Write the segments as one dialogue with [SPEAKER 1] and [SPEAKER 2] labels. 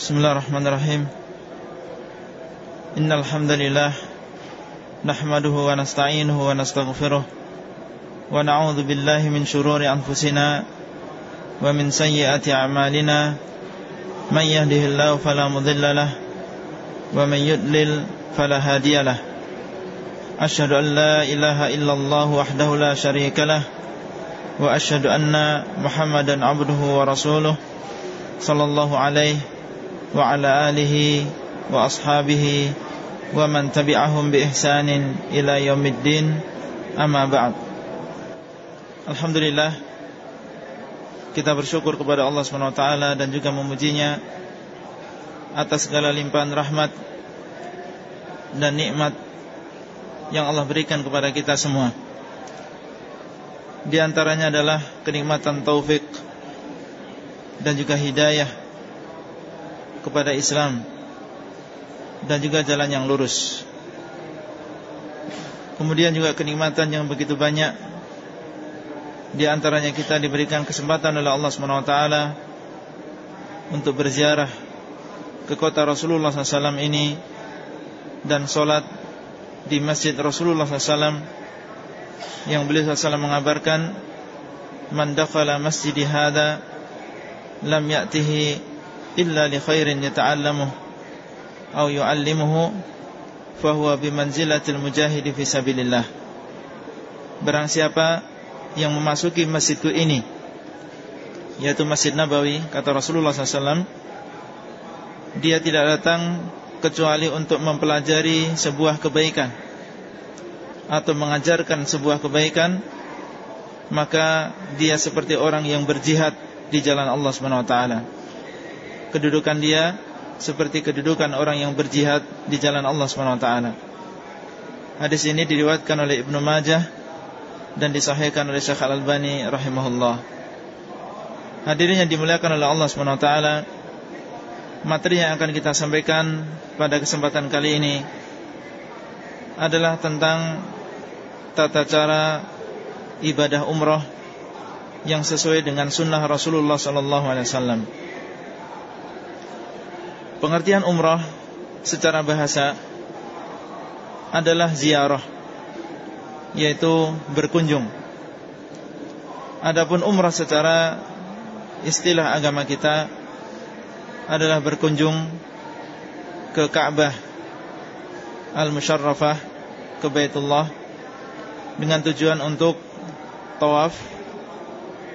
[SPEAKER 1] Bismillahirrahmanirrahim. Innal hamdalillah nahmaduhu wa nasta'inuhu wa nastaghfiruh wa na'udzu billahi min shururi anfusina wa min sayyiati a'malina. Man yahdihillahu fala mudilla wa man yudlil fala hadiya Ashhadu an la ilaha illallah wahdahu la syarika lahu wa ashhadu anna Muhammadan abduhu wa rasuluh sallallahu alaihi wa ala alihi wa ashabihi wa man tabi'ahum bi ihsanin ila yaumiddin amma ba'd Alhamdulillah kita bersyukur kepada Allah SWT dan juga memujinya atas segala limpahan rahmat dan nikmat yang Allah berikan kepada kita semua. Di antaranya adalah kenikmatan taufik dan juga hidayah kepada Islam dan juga jalan yang lurus. Kemudian juga kenikmatan yang begitu banyak di antaranya kita diberikan kesempatan oleh Allah SWT untuk berziarah ke kota Rasulullah SAW ini dan solat di masjid Rasulullah SAW yang beliau SAW mengabarkan man dakhala masjid hada lam ya'tihi illa li khairin yata'allamuh aw yu'allimuhu fahuwa bimanzilatil mujahid fi sabilillah barang siapa yang memasuki masjidku ini yaitu Masjid Nabawi kata Rasulullah SAW dia tidak datang kecuali untuk mempelajari sebuah kebaikan atau mengajarkan sebuah kebaikan maka dia seperti orang yang berjihad di jalan Allah SWT kedudukan dia seperti kedudukan orang yang berjihad di jalan Allah SWT hadis ini diriwayatkan oleh Ibnu Majah dan disahihkan oleh Syekh Al-Albani rahimahullah hadirin yang dimuliakan oleh Allah SWT materi yang akan kita sampaikan pada kesempatan kali ini adalah tentang tata cara ibadah umrah yang sesuai dengan sunnah Rasulullah sallallahu alaihi wasallam. Pengertian umrah secara bahasa adalah ziarah yaitu berkunjung. Adapun umrah secara istilah agama kita adalah berkunjung ke Ka'bah Al-Musharrafah ke Baitullah dengan tujuan untuk tawaf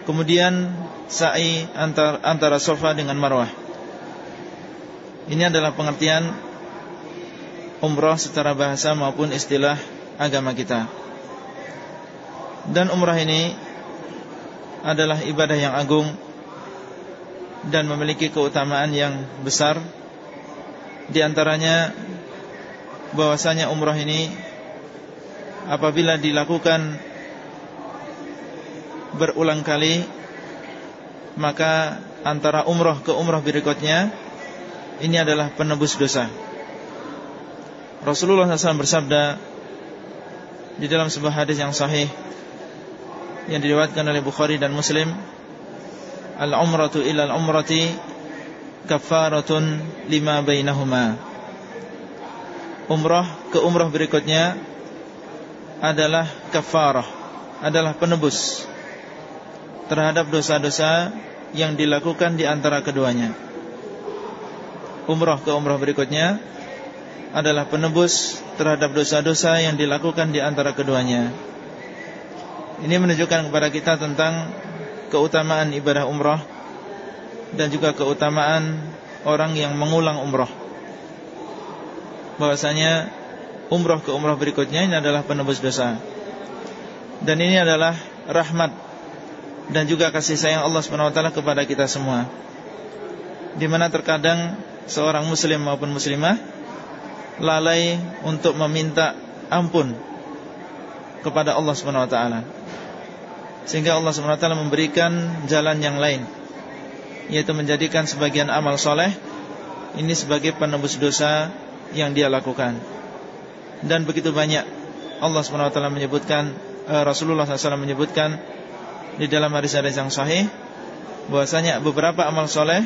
[SPEAKER 1] kemudian sa'i antara, antara Safa dengan Marwah. Ini adalah pengertian umrah secara bahasa maupun istilah agama kita. Dan umrah ini adalah ibadah yang agung dan memiliki keutamaan yang besar di antaranya bahwasanya umrah ini apabila dilakukan berulang kali maka antara umrah ke umrah berikutnya ini adalah penebus dosa. Rasulullah SAW bersabda di dalam sebuah hadis yang sahih yang diriwayatkan oleh Bukhari dan Muslim Al-umratu ila al-umrati Kafaratun lima bainahuma Umrah ke umrah berikutnya Adalah kafarah Adalah penebus Terhadap dosa-dosa Yang dilakukan di antara keduanya Umrah ke umrah berikutnya Adalah penebus Terhadap dosa-dosa yang dilakukan di antara keduanya Ini menunjukkan kepada kita tentang keutamaan ibadah umrah dan juga keutamaan orang yang mengulang umrah. Bahwasanya umrah ke umrah berikutnya ini adalah penebus dosa. Dan ini adalah rahmat dan juga kasih sayang Allah SWT kepada kita semua. Di mana terkadang seorang muslim maupun muslimah lalai untuk meminta ampun kepada Allah SWT sehingga Allah SWT memberikan jalan yang lain Yaitu menjadikan sebagian amal soleh Ini sebagai penebus dosa yang dia lakukan. Dan begitu banyak Allah SWT menyebutkan eh, Rasulullah SAW menyebutkan Di dalam hadis-hadis yang sahih bahwasanya beberapa amal soleh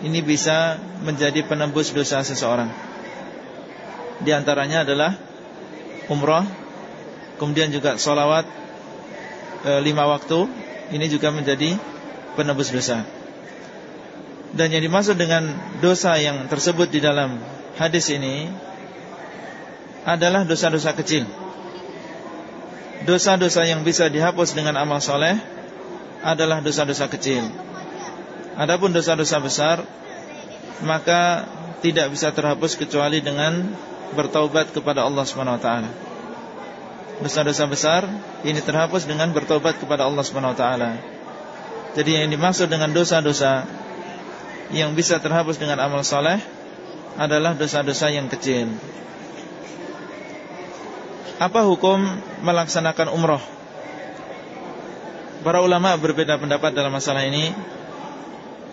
[SPEAKER 1] ini bisa menjadi penembus dosa seseorang. Di antaranya adalah umrah, kemudian juga solawat e, lima waktu, ini juga menjadi penebus dosa. Dan yang dimaksud dengan dosa yang tersebut di dalam hadis ini adalah dosa-dosa kecil. Dosa-dosa yang bisa dihapus dengan amal soleh adalah dosa-dosa kecil. Adapun dosa-dosa besar maka tidak bisa terhapus kecuali dengan bertaubat kepada Allah taala. Dosa-dosa besar ini terhapus dengan bertobat kepada Allah taala. Jadi yang dimaksud dengan dosa-dosa yang bisa terhapus dengan amal soleh adalah dosa-dosa yang kecil. Apa hukum melaksanakan umroh? Para ulama berbeda pendapat dalam masalah ini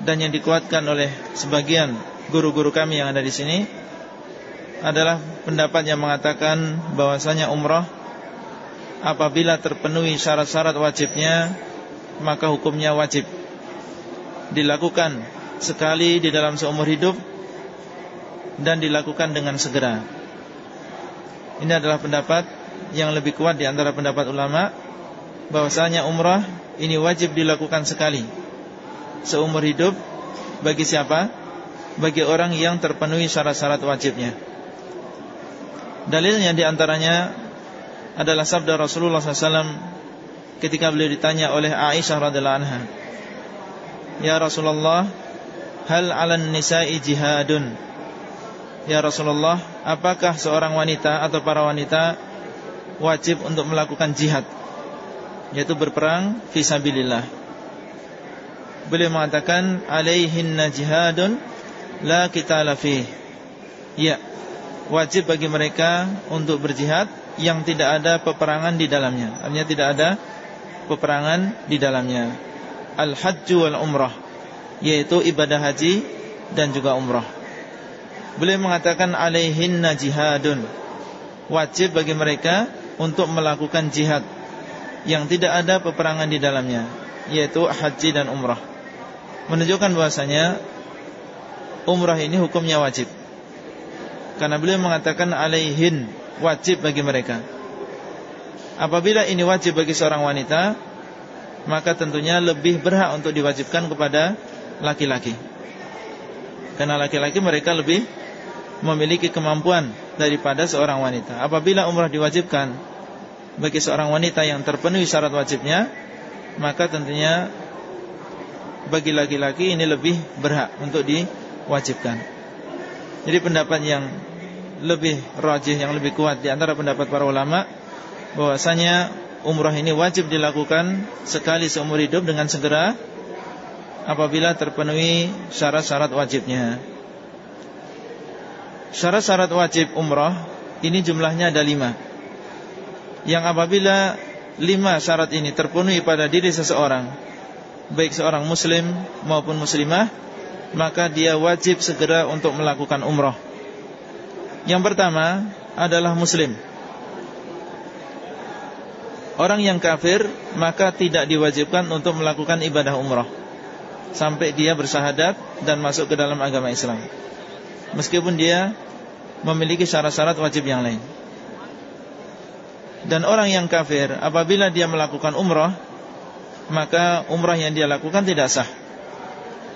[SPEAKER 1] dan yang dikuatkan oleh sebagian guru-guru kami yang ada di sini adalah pendapat yang mengatakan bahwasanya umroh apabila terpenuhi syarat-syarat wajibnya maka hukumnya wajib dilakukan sekali di dalam seumur hidup dan dilakukan dengan segera. Ini adalah pendapat yang lebih kuat di antara pendapat ulama bahwasanya umrah ini wajib dilakukan sekali seumur hidup bagi siapa? Bagi orang yang terpenuhi syarat-syarat wajibnya. Dalilnya di antaranya adalah sabda Rasulullah SAW ketika beliau ditanya oleh Aisyah radhiallahu anha, Ya Rasulullah, hal 'alan nisa'i jihadun? Ya Rasulullah, apakah seorang wanita atau para wanita wajib untuk melakukan jihad? yaitu berperang fisabilillah. Beliau mengatakan alaihinna jihadun la qitala fih. Ya, wajib bagi mereka untuk berjihad yang tidak ada peperangan di dalamnya. Artinya tidak ada peperangan di dalamnya. Al-hajju wal umrah yaitu ibadah haji dan juga umrah. Beliau mengatakan alaihinna jihadun. Wajib bagi mereka untuk melakukan jihad yang tidak ada peperangan di dalamnya yaitu haji dan umrah menunjukkan bahwasanya umrah ini hukumnya wajib. Karena beliau mengatakan alaihin wajib bagi mereka. Apabila ini wajib bagi seorang wanita maka tentunya lebih berhak untuk diwajibkan kepada laki-laki. Karena laki-laki mereka lebih memiliki kemampuan daripada seorang wanita. Apabila umrah diwajibkan bagi seorang wanita yang terpenuhi syarat wajibnya maka tentunya bagi laki-laki ini lebih berhak untuk diwajibkan. Jadi pendapat yang lebih rajih yang lebih kuat di antara pendapat para ulama bahwasanya umrah ini wajib dilakukan sekali seumur hidup dengan segera apabila terpenuhi syarat-syarat wajibnya. Syarat-syarat wajib umrah ini jumlahnya ada lima yang apabila lima syarat ini terpenuhi pada diri seseorang baik seorang muslim maupun muslimah maka dia wajib segera untuk melakukan umrah. Yang pertama adalah muslim. Orang yang kafir maka tidak diwajibkan untuk melakukan ibadah umrah. Sampai dia bersahadat dan masuk ke dalam agama Islam. Meskipun dia memiliki syarat-syarat wajib yang lain. Dan orang yang kafir apabila dia melakukan umrah maka umrah yang dia lakukan tidak sah.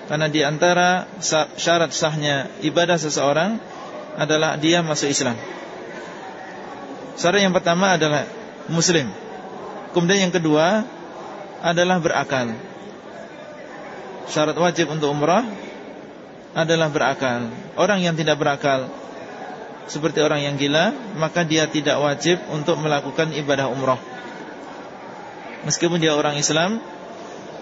[SPEAKER 1] Karena di antara syarat sahnya ibadah seseorang adalah dia masuk Islam. Syarat yang pertama adalah muslim. Kemudian yang kedua adalah berakal. Syarat wajib untuk umrah adalah berakal. Orang yang tidak berakal seperti orang yang gila Maka dia tidak wajib untuk melakukan ibadah umrah Meskipun dia orang Islam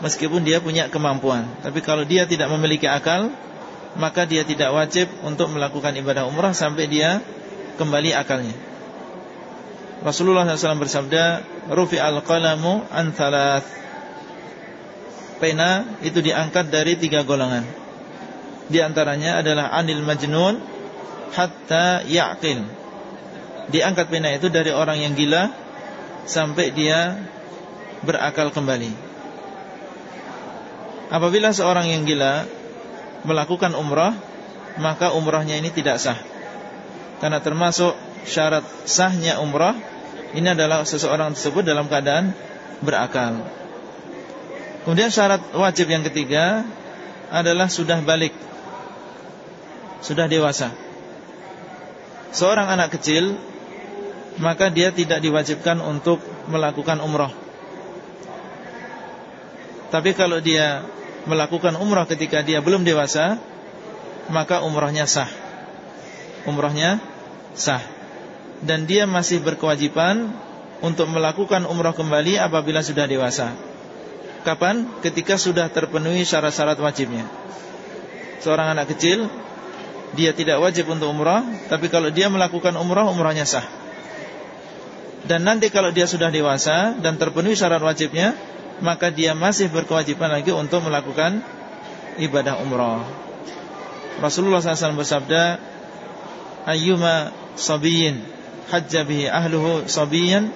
[SPEAKER 1] Meskipun dia punya kemampuan. Tapi kalau dia tidak memiliki akal Maka dia tidak wajib untuk melakukan ibadah umrah Sampai dia kembali akalnya. Rasulullah SAW bersabda Rufi al-qalamu anthalath Pena itu diangkat dari tiga golongan. Di antaranya adalah anil majnun hatta ya'qil. Diangkat pena itu dari orang yang gila sampai dia berakal kembali. Apabila seorang yang gila melakukan umrah Maka umrahnya ini tidak sah. Karena termasuk syarat sahnya umrah Ini adalah seseorang tersebut dalam keadaan berakal. Kemudian syarat wajib yang ketiga Adalah sudah balik Sudah dewasa. Seorang anak kecil Maka dia tidak diwajibkan untuk melakukan umrah Tapi kalau dia melakukan umrah ketika dia belum dewasa Maka umrahnya sah. Umrahnya sah. Dan dia masih berkewajiban Untuk melakukan umrah kembali apabila sudah dewasa. Kapan? Ketika sudah terpenuhi syarat-syarat wajibnya. Seorang anak kecil Dia tidak wajib untuk umrah Tapi kalau dia melakukan umrah, umrahnya sah. Dan nanti kalau dia sudah dewasa Dan terpenuhi syarat wajibnya maka dia masih berkewajiban lagi untuk melakukan ibadah umrah. Rasulullah SAW bersabda, "Ayyuma sabiyin hajja bihi ahluhu sabiyan,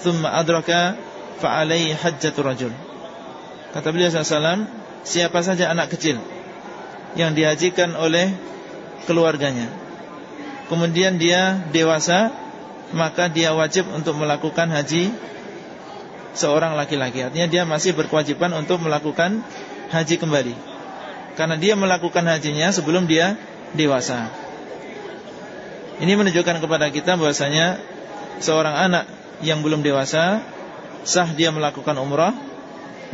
[SPEAKER 1] thumma adraka fa alaihi hajjatu rajul." Kata beliau SAW, siapa saja anak kecil yang dihajikan oleh keluarganya, kemudian dia dewasa, maka dia wajib untuk melakukan haji seorang laki-laki. Artinya dia masih berkewajiban untuk melakukan haji kembali. Karena dia melakukan hajinya sebelum dia dewasa. Ini menunjukkan kepada kita bahwasanya Seorang anak yang belum dewasa Sah dia melakukan umrah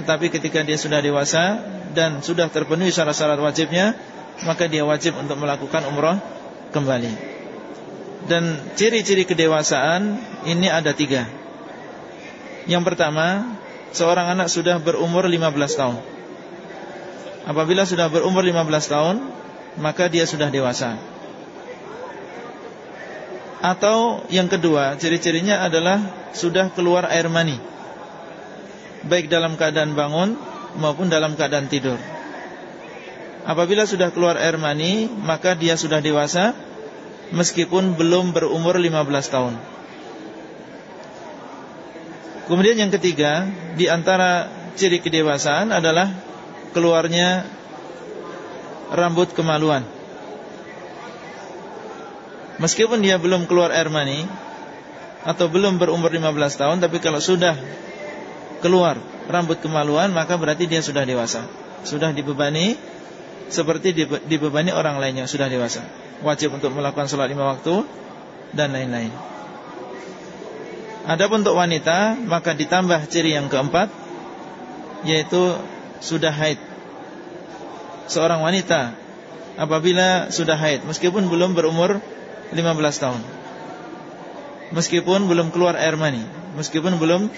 [SPEAKER 1] Tetapi ketika dia sudah dewasa Dan sudah terpenuhi syarat-syarat wajibnya Maka dia wajib untuk melakukan umrah kembali. Dan ciri-ciri kedewasaan Ini ada tiga yang pertama, seorang anak sudah berumur 15 tahun. Apabila sudah berumur 15 tahun, maka dia sudah dewasa. Atau yang kedua, ciri-cirinya adalah sudah keluar air mani. Baik dalam keadaan bangun maupun dalam keadaan tidur. Apabila sudah keluar air mani, maka dia sudah dewasa meskipun belum berumur 15 tahun. Kemudian yang ketiga Di antara ciri kedewasaan adalah Keluarnya Rambut kemaluan. Meskipun dia belum keluar air mani Atau belum berumur 15 tahun Tapi kalau sudah Keluar rambut kemaluan Maka berarti dia sudah dewasa. Sudah dibebani Seperti dibebani orang lainnya Sudah dewasa. Wajib untuk melakukan sholat lima waktu Dan lain-lain Adapun untuk wanita maka ditambah ciri yang keempat yaitu sudah haid. Seorang wanita apabila sudah haid meskipun belum berumur 15 tahun. Meskipun belum keluar air mani, meskipun belum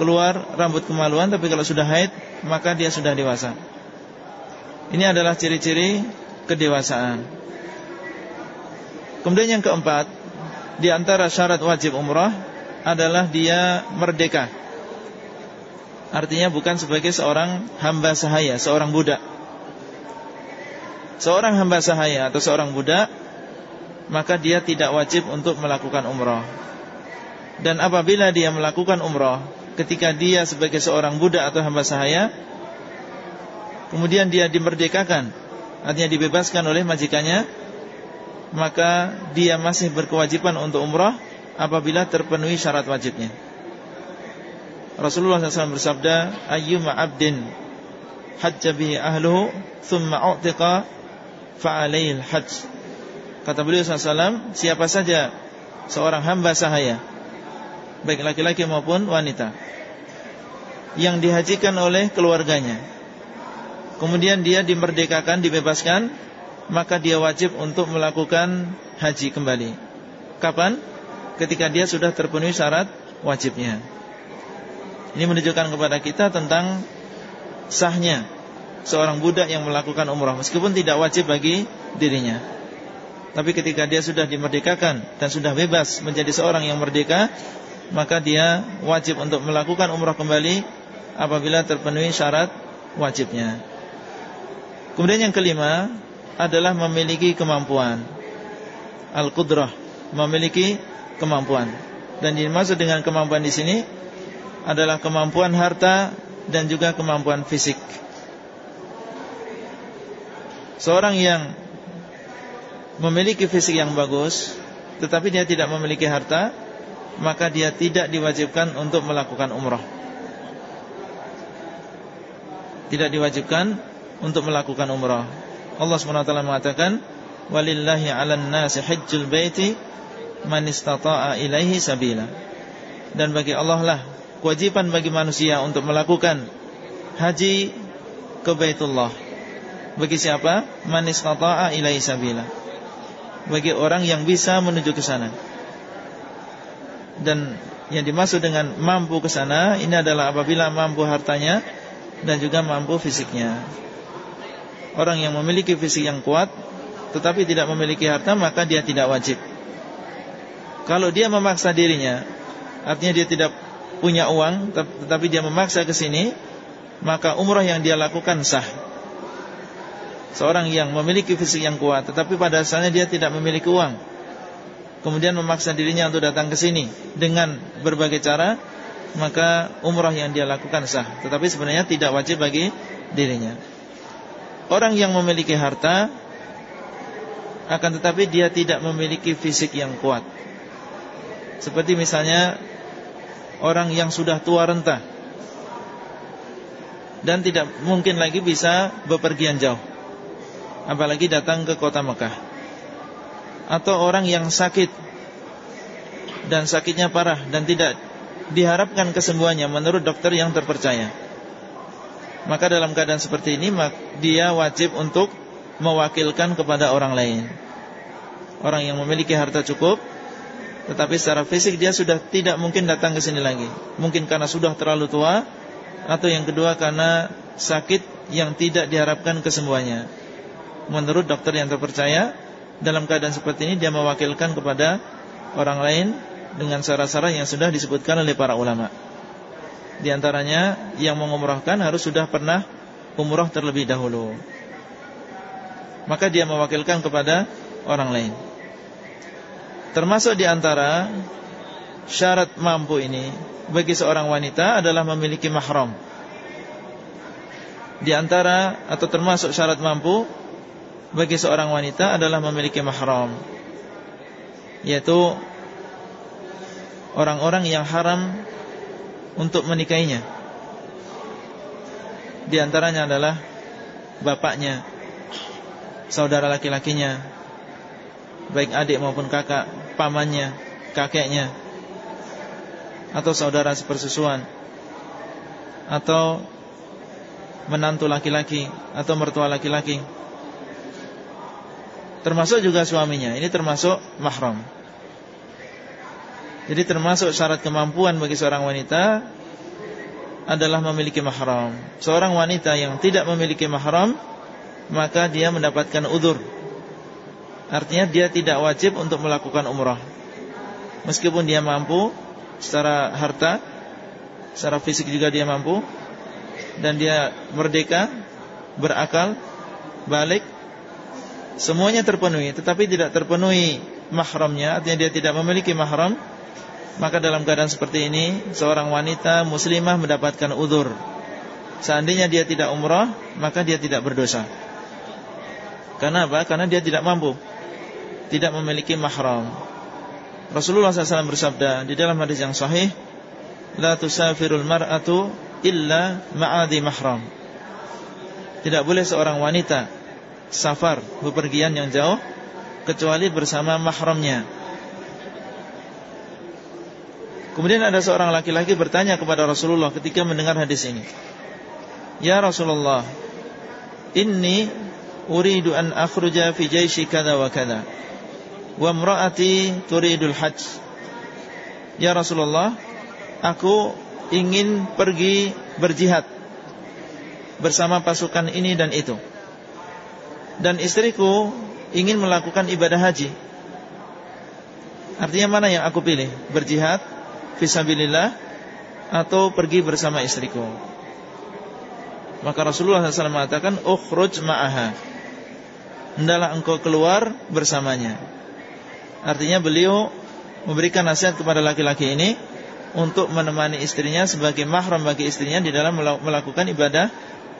[SPEAKER 1] keluar rambut kemaluan tapi kalau sudah haid maka dia sudah dewasa. Ini adalah ciri-ciri kedewasaan. Kemudian yang keempat, di antara syarat wajib umrah adalah dia merdeka. Artinya bukan sebagai seorang hamba sahaya Seorang budak. Seorang hamba sahaya atau seorang budak Maka dia tidak wajib untuk melakukan umrah. Dan apabila dia melakukan umrah Ketika dia sebagai seorang budak atau hamba sahaya Kemudian dia dimerdekakan Artinya dibebaskan oleh majikannya Maka dia masih berkewajiban untuk umrah apabila terpenuhi syarat wajibnya. Rasulullah SAW bersabda, "Ayyuma 'abdin hajja ahluhu thumma u'tiqa fa'alayhi al-hajj." Kata beliau SAW, siapa saja seorang hamba sahaya, baik laki-laki maupun wanita, yang dihajikan oleh keluarganya, kemudian dia dimerdekakan, dibebaskan, maka dia wajib untuk melakukan haji kembali. Kapan? Ketika dia sudah terpenuhi syarat wajibnya. Ini menunjukkan kepada kita tentang sahnya seorang budak yang melakukan umrah meskipun tidak wajib bagi dirinya. Tapi ketika dia sudah dimerdekakan dan sudah bebas menjadi seorang yang merdeka, maka dia wajib untuk melakukan umrah kembali apabila terpenuhi syarat wajibnya. Kemudian yang kelima adalah memiliki kemampuan al-qudrah, memiliki kemampuan. Dan dimaksud dengan kemampuan di sini adalah kemampuan harta dan juga kemampuan fisik. Seorang yang memiliki fisik yang bagus tetapi dia tidak memiliki harta, maka dia tidak diwajibkan untuk melakukan umrah. Tidak diwajibkan untuk melakukan umrah. Allah SWT mengatakan, "Walillahi 'alan nasi hajjul baiti man istata'a ilaihi sabila." Dan bagi Allah lah kewajiban bagi manusia untuk melakukan haji ke Baitullah. Bagi siapa? Man istata'a ilaihi sabila bagi orang yang bisa menuju ke sana. Dan yang dimaksud dengan mampu ke sana ini adalah apabila mampu hartanya dan juga mampu fisiknya. Orang yang memiliki fisik yang kuat tetapi tidak memiliki harta maka dia tidak wajib. Kalau dia memaksa dirinya, artinya dia tidak punya uang tetapi dia memaksa ke sini, maka umrah yang dia lakukan sah. Seorang yang memiliki fisik yang kuat tetapi pada asalnya dia tidak memiliki uang. Kemudian memaksa dirinya untuk datang ke sini dengan berbagai cara maka umrah yang dia lakukan sah. Tetapi sebenarnya tidak wajib bagi dirinya. Orang yang memiliki harta akan tetapi dia tidak memiliki fisik yang kuat seperti misalnya orang yang sudah tua renta dan tidak mungkin lagi bisa bepergian jauh apalagi datang ke kota Mekah. Atau orang yang sakit dan sakitnya parah dan tidak diharapkan kesembuhannya menurut dokter yang terpercaya. Maka dalam keadaan seperti ini dia wajib untuk mewakilkan kepada orang lain. Orang yang memiliki harta cukup tetapi secara fisik dia sudah tidak mungkin datang ke sini lagi mungkin karena sudah terlalu tua atau yang kedua karena sakit yang tidak diharapkan kesembuhannya menurut dokter yang terpercaya dalam keadaan seperti ini dia mewakilkan kepada orang lain dengan cara-cara yang sudah disebutkan oleh para ulama. Di antaranya yang mengumrahkan harus sudah pernah umrah terlebih dahulu. Maka dia mewakilkan kepada orang lain. Termasuk di antara syarat mampu ini bagi seorang wanita adalah memiliki mahram. Di antara atau termasuk syarat mampu bagi seorang wanita adalah memiliki mahram yaitu orang-orang yang haram untuk menikahinya di antaranya adalah bapaknya saudara laki-lakinya baik adik maupun kakak pamannya kakeknya atau saudara sepersusuan atau menantu laki-laki atau mertua laki-laki. Termasuk juga suaminya. Ini termasuk mahram. Jadi termasuk syarat kemampuan bagi seorang wanita Adalah memiliki mahram. Seorang wanita yang tidak memiliki mahram Maka dia mendapatkan udur Artinya dia tidak wajib untuk melakukan umrah. Meskipun dia mampu Secara harta Secara fisik juga dia mampu Dan dia merdeka Berakal Balik semuanya terpenuhi. Tetapi tidak terpenuhi mahramnya artinya dia tidak memiliki mahram maka dalam keadaan seperti ini seorang wanita muslimah mendapatkan udur seandainya dia tidak umrah maka dia tidak berdosa. Karena apa? karena dia tidak mampu tidak memiliki mahram Rasulullah SAW bersabda di dalam hadis yang sahih la tusafirul mar'atu illa ma'adi mahram tidak boleh seorang wanita safar, bepergian yang jauh kecuali bersama mahramnya. Kemudian ada seorang laki-laki bertanya kepada Rasulullah ketika mendengar hadis ini. Ya Rasulullah, inni uridu an akhruja fi jaishi kada wa kada. Wa imraati turidul hajj. Ya Rasulullah, aku ingin pergi berjihad bersama pasukan ini dan itu dan istriku ingin melakukan ibadah haji. Artinya mana yang aku pilih? Berjihad fisabilillah atau pergi bersama istriku? Maka Rasulullah SAW mengatakan ukhruj ma'aha. Hendaklah engkau keluar bersamanya. Artinya beliau memberikan nasihat kepada laki-laki ini untuk menemani istrinya sebagai mahram bagi istrinya di dalam melakukan ibadah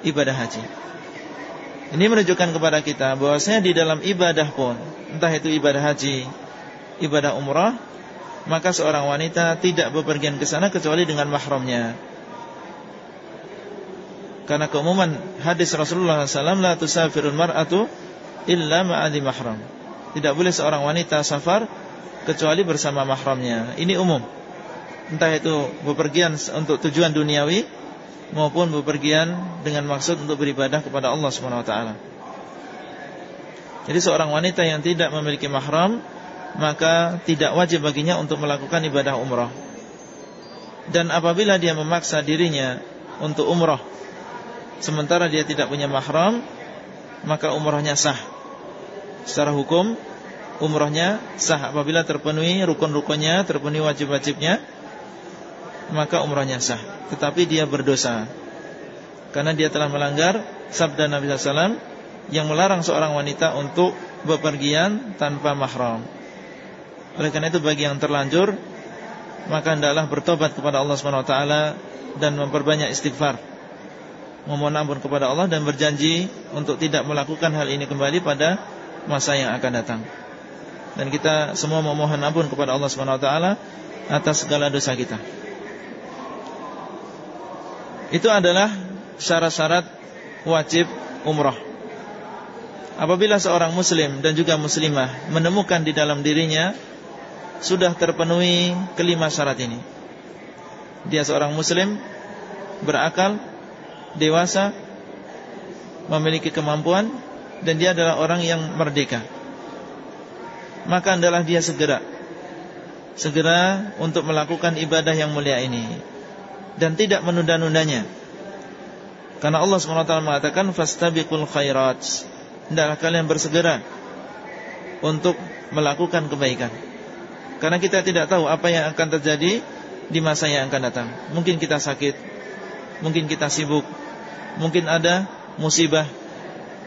[SPEAKER 1] ibadah haji. Ini menunjukkan kepada kita bahwasanya di dalam ibadah pun, entah itu ibadah haji, ibadah umrah, maka seorang wanita tidak bepergian ke sana kecuali dengan mahramnya. Karena keumuman hadis Rasulullah SAW la tusafirul mar'atu illa ma'adi mahram. Tidak boleh seorang wanita safar kecuali bersama mahramnya. Ini umum. Entah itu bepergian untuk tujuan duniawi maupun bepergian dengan maksud untuk beribadah kepada Allah taala. Jadi seorang wanita yang tidak memiliki mahram maka tidak wajib baginya untuk melakukan ibadah umrah. Dan apabila dia memaksa dirinya untuk umrah sementara dia tidak punya mahram, maka umrahnya sah. Secara hukum umrahnya sah apabila terpenuhi rukun-rukunnya, terpenuhi wajib-wajibnya, maka umrahnya sah. Tetapi dia berdosa karena dia telah melanggar sabda Nabi SAW yang melarang seorang wanita untuk bepergian tanpa mahram. Oleh karena itu bagi yang terlanjur maka hendaklah bertobat kepada Allah Swt dan memperbanyak istighfar. Memohon ampun kepada Allah dan berjanji untuk tidak melakukan hal ini kembali pada masa yang akan datang. Dan kita semua memohon ampun kepada Allah Swt atas segala dosa kita. Itu adalah syarat-syarat wajib umrah. Apabila seorang muslim dan juga muslimah menemukan di dalam dirinya sudah terpenuhi kelima syarat ini. Dia seorang muslim berakal, dewasa, memiliki kemampuan dan dia adalah orang yang merdeka maka adalah dia segera segera untuk melakukan ibadah yang mulia ini dan tidak menunda-nundanya. Karena Allah SWT mengatakan fastabiqul khairat. Hendaklah kalian bersegera untuk melakukan kebaikan. Karena kita tidak tahu apa yang akan terjadi di masa yang akan datang. Mungkin kita sakit, mungkin kita sibuk, mungkin ada musibah.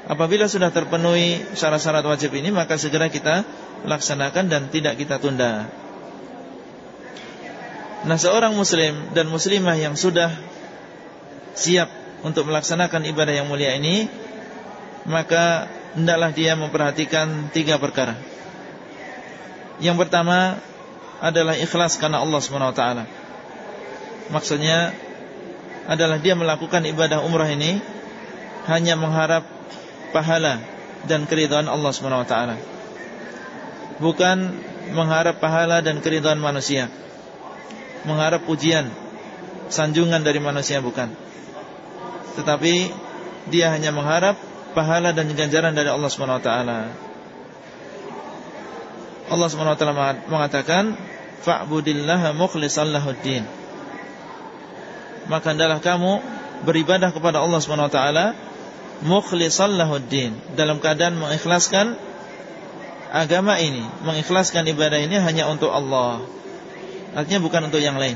[SPEAKER 1] Apabila sudah terpenuhi syarat-syarat wajib ini, maka segera kita laksanakan dan tidak kita tunda. Nah seorang muslim dan muslimah yang sudah siap untuk melaksanakan ibadah yang mulia ini Maka hendaklah dia memperhatikan tiga perkara Yang pertama adalah ikhlas karena Allah SWT Maksudnya adalah dia melakukan ibadah umrah ini Hanya mengharap pahala dan keridhaan Allah SWT bukan mengharap pahala dan keridhaan manusia. Mengharap pujian, sanjungan dari manusia bukan. Tetapi dia hanya mengharap pahala dan ganjaran dari Allah Subhanahu wa taala. Allah Subhanahu wa taala mengatakan, "Fa'budillaha mukhlishan lahuddin." Maka hendaklah kamu beribadah kepada Allah Subhanahu wa taala mukhlishan lahuddin, dalam keadaan mengikhlaskan agama ini, mengikhlaskan ibadah ini hanya untuk Allah. Artinya bukan untuk yang lain.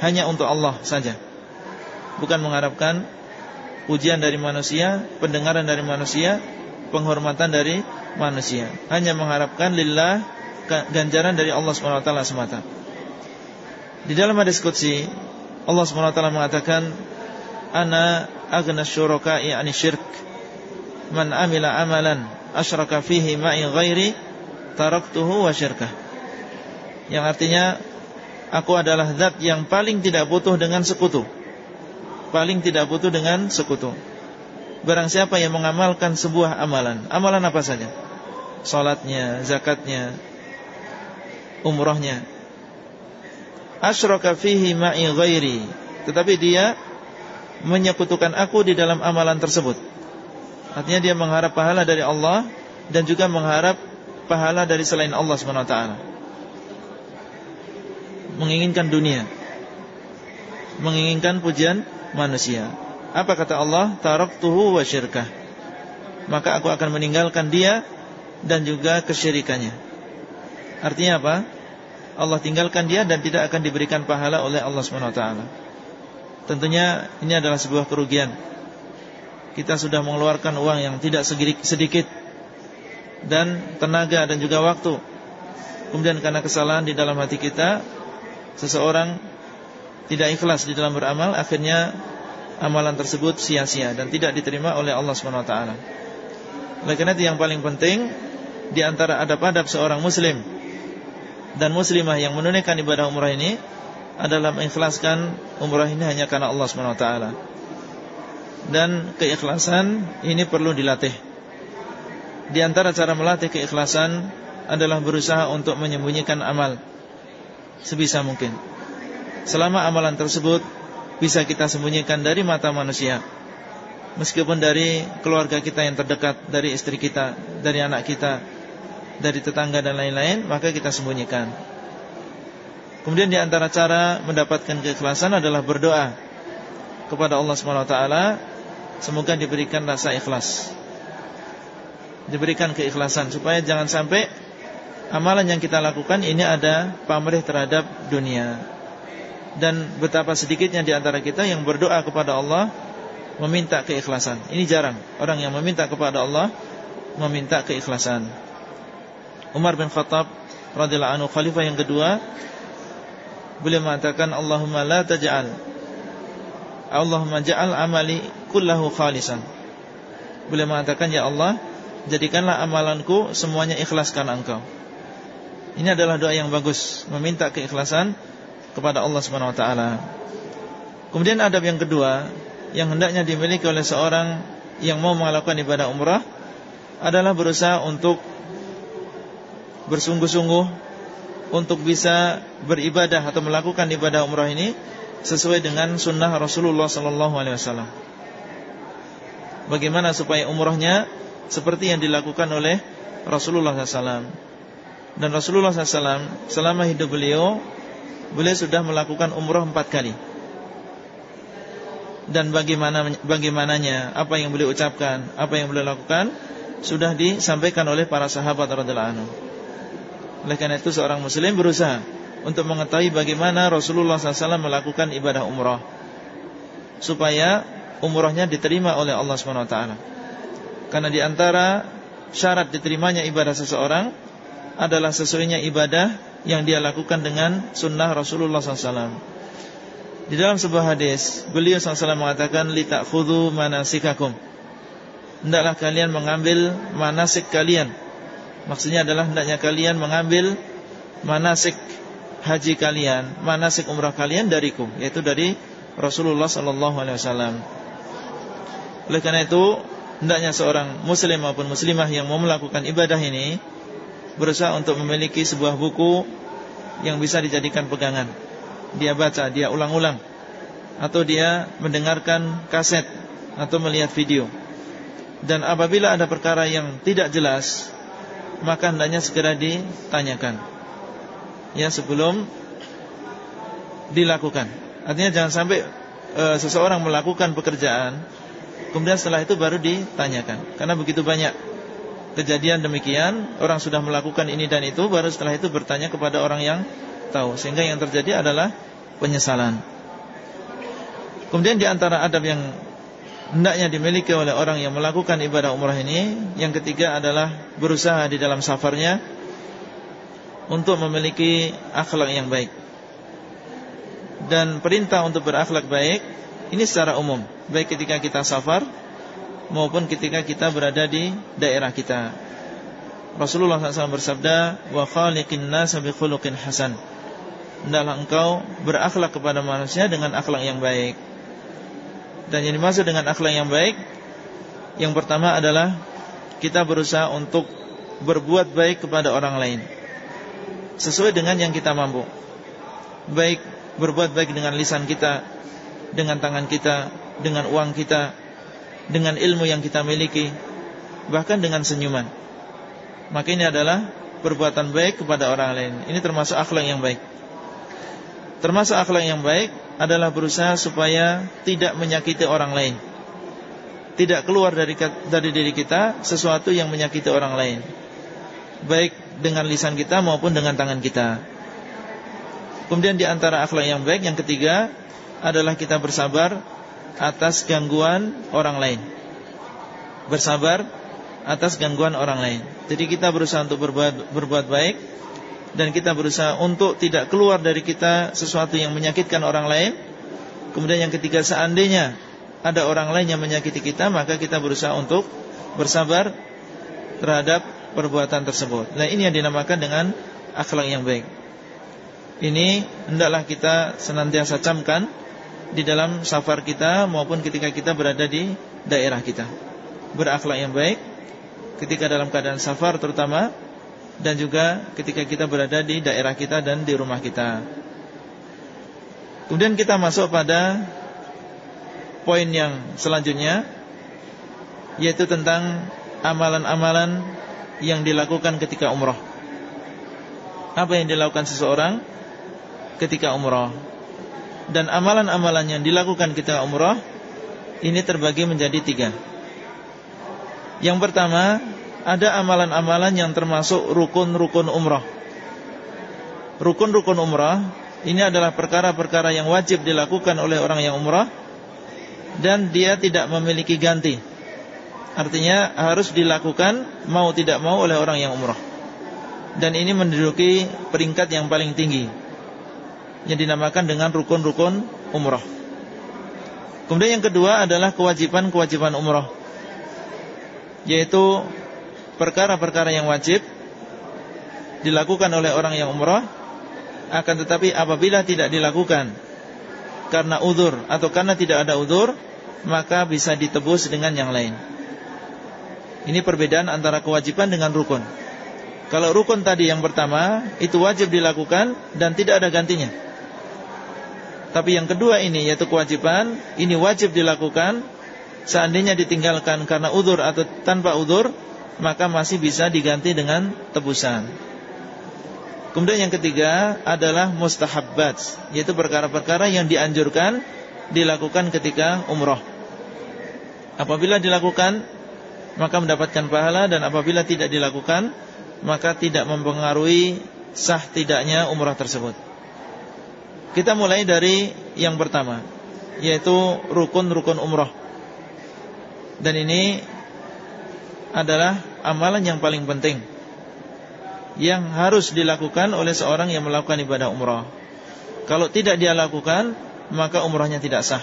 [SPEAKER 1] Hanya untuk Allah saja. Bukan mengharapkan pujian dari manusia, pendengaran dari manusia, penghormatan dari manusia. Hanya mengharapkan lillah ganjaran dari Allah SWT semata. Di dalam hadis qudsi Allah SWT mengatakan ana agna syuraka'i ani syirk man amila amalan asyraka fihi ma'i ghairi taraktuhu wa. Yang artinya aku adalah zat yang paling tidak butuh dengan sekutu. Paling tidak butuh dengan sekutu. Barang siapa yang mengamalkan sebuah amalan, amalan apa saja? Salatnya, zakatnya, umrohnya. Asyraka fihi ma'i ghairi. Tetapi dia menyekutukan aku di dalam amalan tersebut Artinya dia mengharap pahala dari Allah dan juga mengharap pahala dari selain Allah SWT. Menginginkan dunia. Menginginkan pujian manusia. Apa kata Allah? Taraktuhu wa syirkah. Maka aku akan meninggalkan dia dan juga kesyirikannya. Artinya apa? Allah tinggalkan dia dan tidak akan diberikan pahala oleh Allah SWT. Tentunya ini adalah sebuah kerugian kita sudah mengeluarkan uang yang tidak sedikit dan tenaga dan juga waktu. Kemudian karena kesalahan di dalam hati kita, seseorang tidak ikhlas di dalam beramal, akhirnya amalan tersebut sia-sia dan tidak diterima oleh Allah taala. Oleh karena itu yang paling penting di antara adab-adab seorang muslim dan muslimah yang menunaikan ibadah umrah ini adalah mengikhlaskan umrah ini hanya karena Allah SWT dan keikhlasan ini perlu dilatih. Di antara cara melatih keikhlasan adalah berusaha untuk menyembunyikan amal sebisa mungkin. Selama amalan tersebut bisa kita sembunyikan dari mata manusia. Meskipun dari keluarga kita yang terdekat, dari istri kita, dari anak kita, dari tetangga dan lain-lain, maka kita sembunyikan. Kemudian di antara cara mendapatkan keikhlasan adalah berdoa kepada Allah SWT Semoga diberikan rasa ikhlas. Diberikan keikhlasan Supaya jangan sampai Amalan yang kita lakukan ini ada pamrih terhadap dunia. Dan betapa sedikitnya di antara kita Yang berdoa kepada Allah Meminta keikhlasan. Ini jarang. Orang yang meminta kepada Allah Meminta keikhlasan. Umar bin Khattab radhiyallahu anhu khalifah yang kedua beliau mengatakan Allahumma la taj'al Allahumma ja'al amali kullahu khalisan. Beliau mengatakan ya Allah, jadikanlah amalanku semuanya ikhlas karena Engkau. Ini adalah doa yang bagus, meminta keikhlasan kepada Allah Subhanahu wa taala. Kemudian adab yang kedua yang hendaknya dimiliki oleh seorang yang mau melakukan ibadah umrah adalah berusaha untuk bersungguh-sungguh untuk bisa beribadah atau melakukan ibadah umrah ini sesuai dengan sunnah Rasulullah Sallallahu Alaihi Wasallam. Bagaimana supaya umrahnya seperti yang dilakukan oleh Rasulullah SAW Dan Rasulullah SAW selama hidup beliau Beliau sudah melakukan umrah empat kali Dan bagaimana bagaimananya Apa yang beliau ucapkan Apa yang beliau lakukan Sudah disampaikan oleh para sahabat radhiyallahu anhu. Oleh karena itu seorang muslim berusaha untuk mengetahui bagaimana Rasulullah SAW melakukan ibadah umrah supaya umrahnya diterima oleh Allah SWT. Karena di antara syarat diterimanya ibadah seseorang adalah sesuainya ibadah yang dia lakukan dengan sunnah Rasulullah SAW. Di dalam sebuah hadis, beliau SAW mengatakan litakhudu manasikakum. Hendaklah kalian mengambil manasik kalian. Maksudnya adalah hendaknya kalian mengambil manasik haji kalian, manasik umrah kalian dariku, yaitu dari Rasulullah sallallahu alaihi wasallam. Oleh karena itu, hendaknya seorang muslim maupun muslimah yang mau melakukan ibadah ini berusaha untuk memiliki sebuah buku yang bisa dijadikan pegangan. Dia baca, dia ulang-ulang atau dia mendengarkan kaset atau melihat video. Dan apabila ada perkara yang tidak jelas, maka hendaknya segera ditanyakan ya sebelum dilakukan. Artinya jangan sampai e, seseorang melakukan pekerjaan kemudian setelah itu baru ditanyakan. Karena begitu banyak kejadian demikian, orang sudah melakukan ini dan itu baru setelah itu bertanya kepada orang yang tahu sehingga yang terjadi adalah penyesalan. Kemudian di antara adab yang hendaknya dimiliki oleh orang yang melakukan ibadah umrah ini, yang ketiga adalah berusaha di dalam safarnya untuk memiliki akhlak yang baik. Dan perintah untuk berakhlak baik ini secara umum, baik ketika kita safar maupun ketika kita berada di daerah kita. Rasulullah SAW bersabda, "Wa khaliqin nasa bi khuluqin hasan." Hendaklah engkau berakhlak kepada manusia dengan akhlak yang baik. Dan yang dimaksud dengan akhlak yang baik Yang pertama adalah Kita berusaha untuk Berbuat baik kepada orang lain sesuai dengan yang kita mampu. Baik berbuat baik dengan lisan kita, dengan tangan kita, dengan uang kita, dengan ilmu yang kita miliki, bahkan dengan senyuman. Maka ini adalah perbuatan baik kepada orang lain. Ini termasuk akhlak yang baik. Termasuk akhlak yang baik adalah berusaha supaya tidak menyakiti orang lain. Tidak keluar dari dari diri kita sesuatu yang menyakiti orang lain. Baik dengan lisan kita maupun dengan tangan kita. Kemudian di antara akhlak yang baik yang ketiga adalah kita bersabar atas gangguan orang lain. Bersabar atas gangguan orang lain. Jadi kita berusaha untuk berbuat berbuat baik dan kita berusaha untuk tidak keluar dari kita sesuatu yang menyakitkan orang lain. Kemudian yang ketiga seandainya ada orang lain yang menyakiti kita, maka kita berusaha untuk bersabar terhadap perbuatan tersebut. Nah ini yang dinamakan dengan akhlak yang baik. Ini hendaklah kita senantiasa camkan di dalam safar kita maupun ketika kita berada di daerah kita. Berakhlak yang baik ketika dalam keadaan safar terutama dan juga ketika kita berada di daerah kita dan di rumah kita. Kemudian kita masuk pada poin yang selanjutnya yaitu tentang amalan-amalan yang dilakukan ketika umrah. Apa yang dilakukan seseorang ketika umrah? Dan amalan-amalan yang dilakukan ketika umrah ini terbagi menjadi tiga. Yang pertama, ada amalan-amalan yang termasuk rukun-rukun umrah. Rukun-rukun umrah ini adalah perkara-perkara yang wajib dilakukan oleh orang yang umrah dan dia tidak memiliki ganti. Artinya harus dilakukan mau tidak mau oleh orang yang umrah. Dan ini menduduki peringkat yang paling tinggi yang dinamakan dengan rukun-rukun umrah. Kemudian yang kedua adalah kewajiban-kewajiban umrah, yaitu perkara-perkara yang wajib dilakukan oleh orang yang umrah, akan tetapi apabila tidak dilakukan karena udur atau karena tidak ada udur, maka bisa ditebus dengan yang lain. Ini perbedaan antara kewajiban dengan rukun. Kalau rukun tadi yang pertama itu wajib dilakukan dan tidak ada gantinya. Tapi yang kedua ini yaitu kewajiban, ini wajib dilakukan seandainya ditinggalkan karena udur atau tanpa udur, maka masih bisa diganti dengan tebusan. Kemudian yang ketiga adalah mustahabbat, yaitu perkara-perkara yang dianjurkan dilakukan ketika umroh. Apabila dilakukan maka mendapatkan pahala dan apabila tidak dilakukan maka tidak mempengaruhi sah tidaknya umrah tersebut. Kita mulai dari yang pertama yaitu rukun-rukun umrah. Dan ini adalah amalan yang paling penting yang harus dilakukan oleh seorang yang melakukan ibadah umrah. Kalau tidak dia lakukan, maka umrahnya tidak sah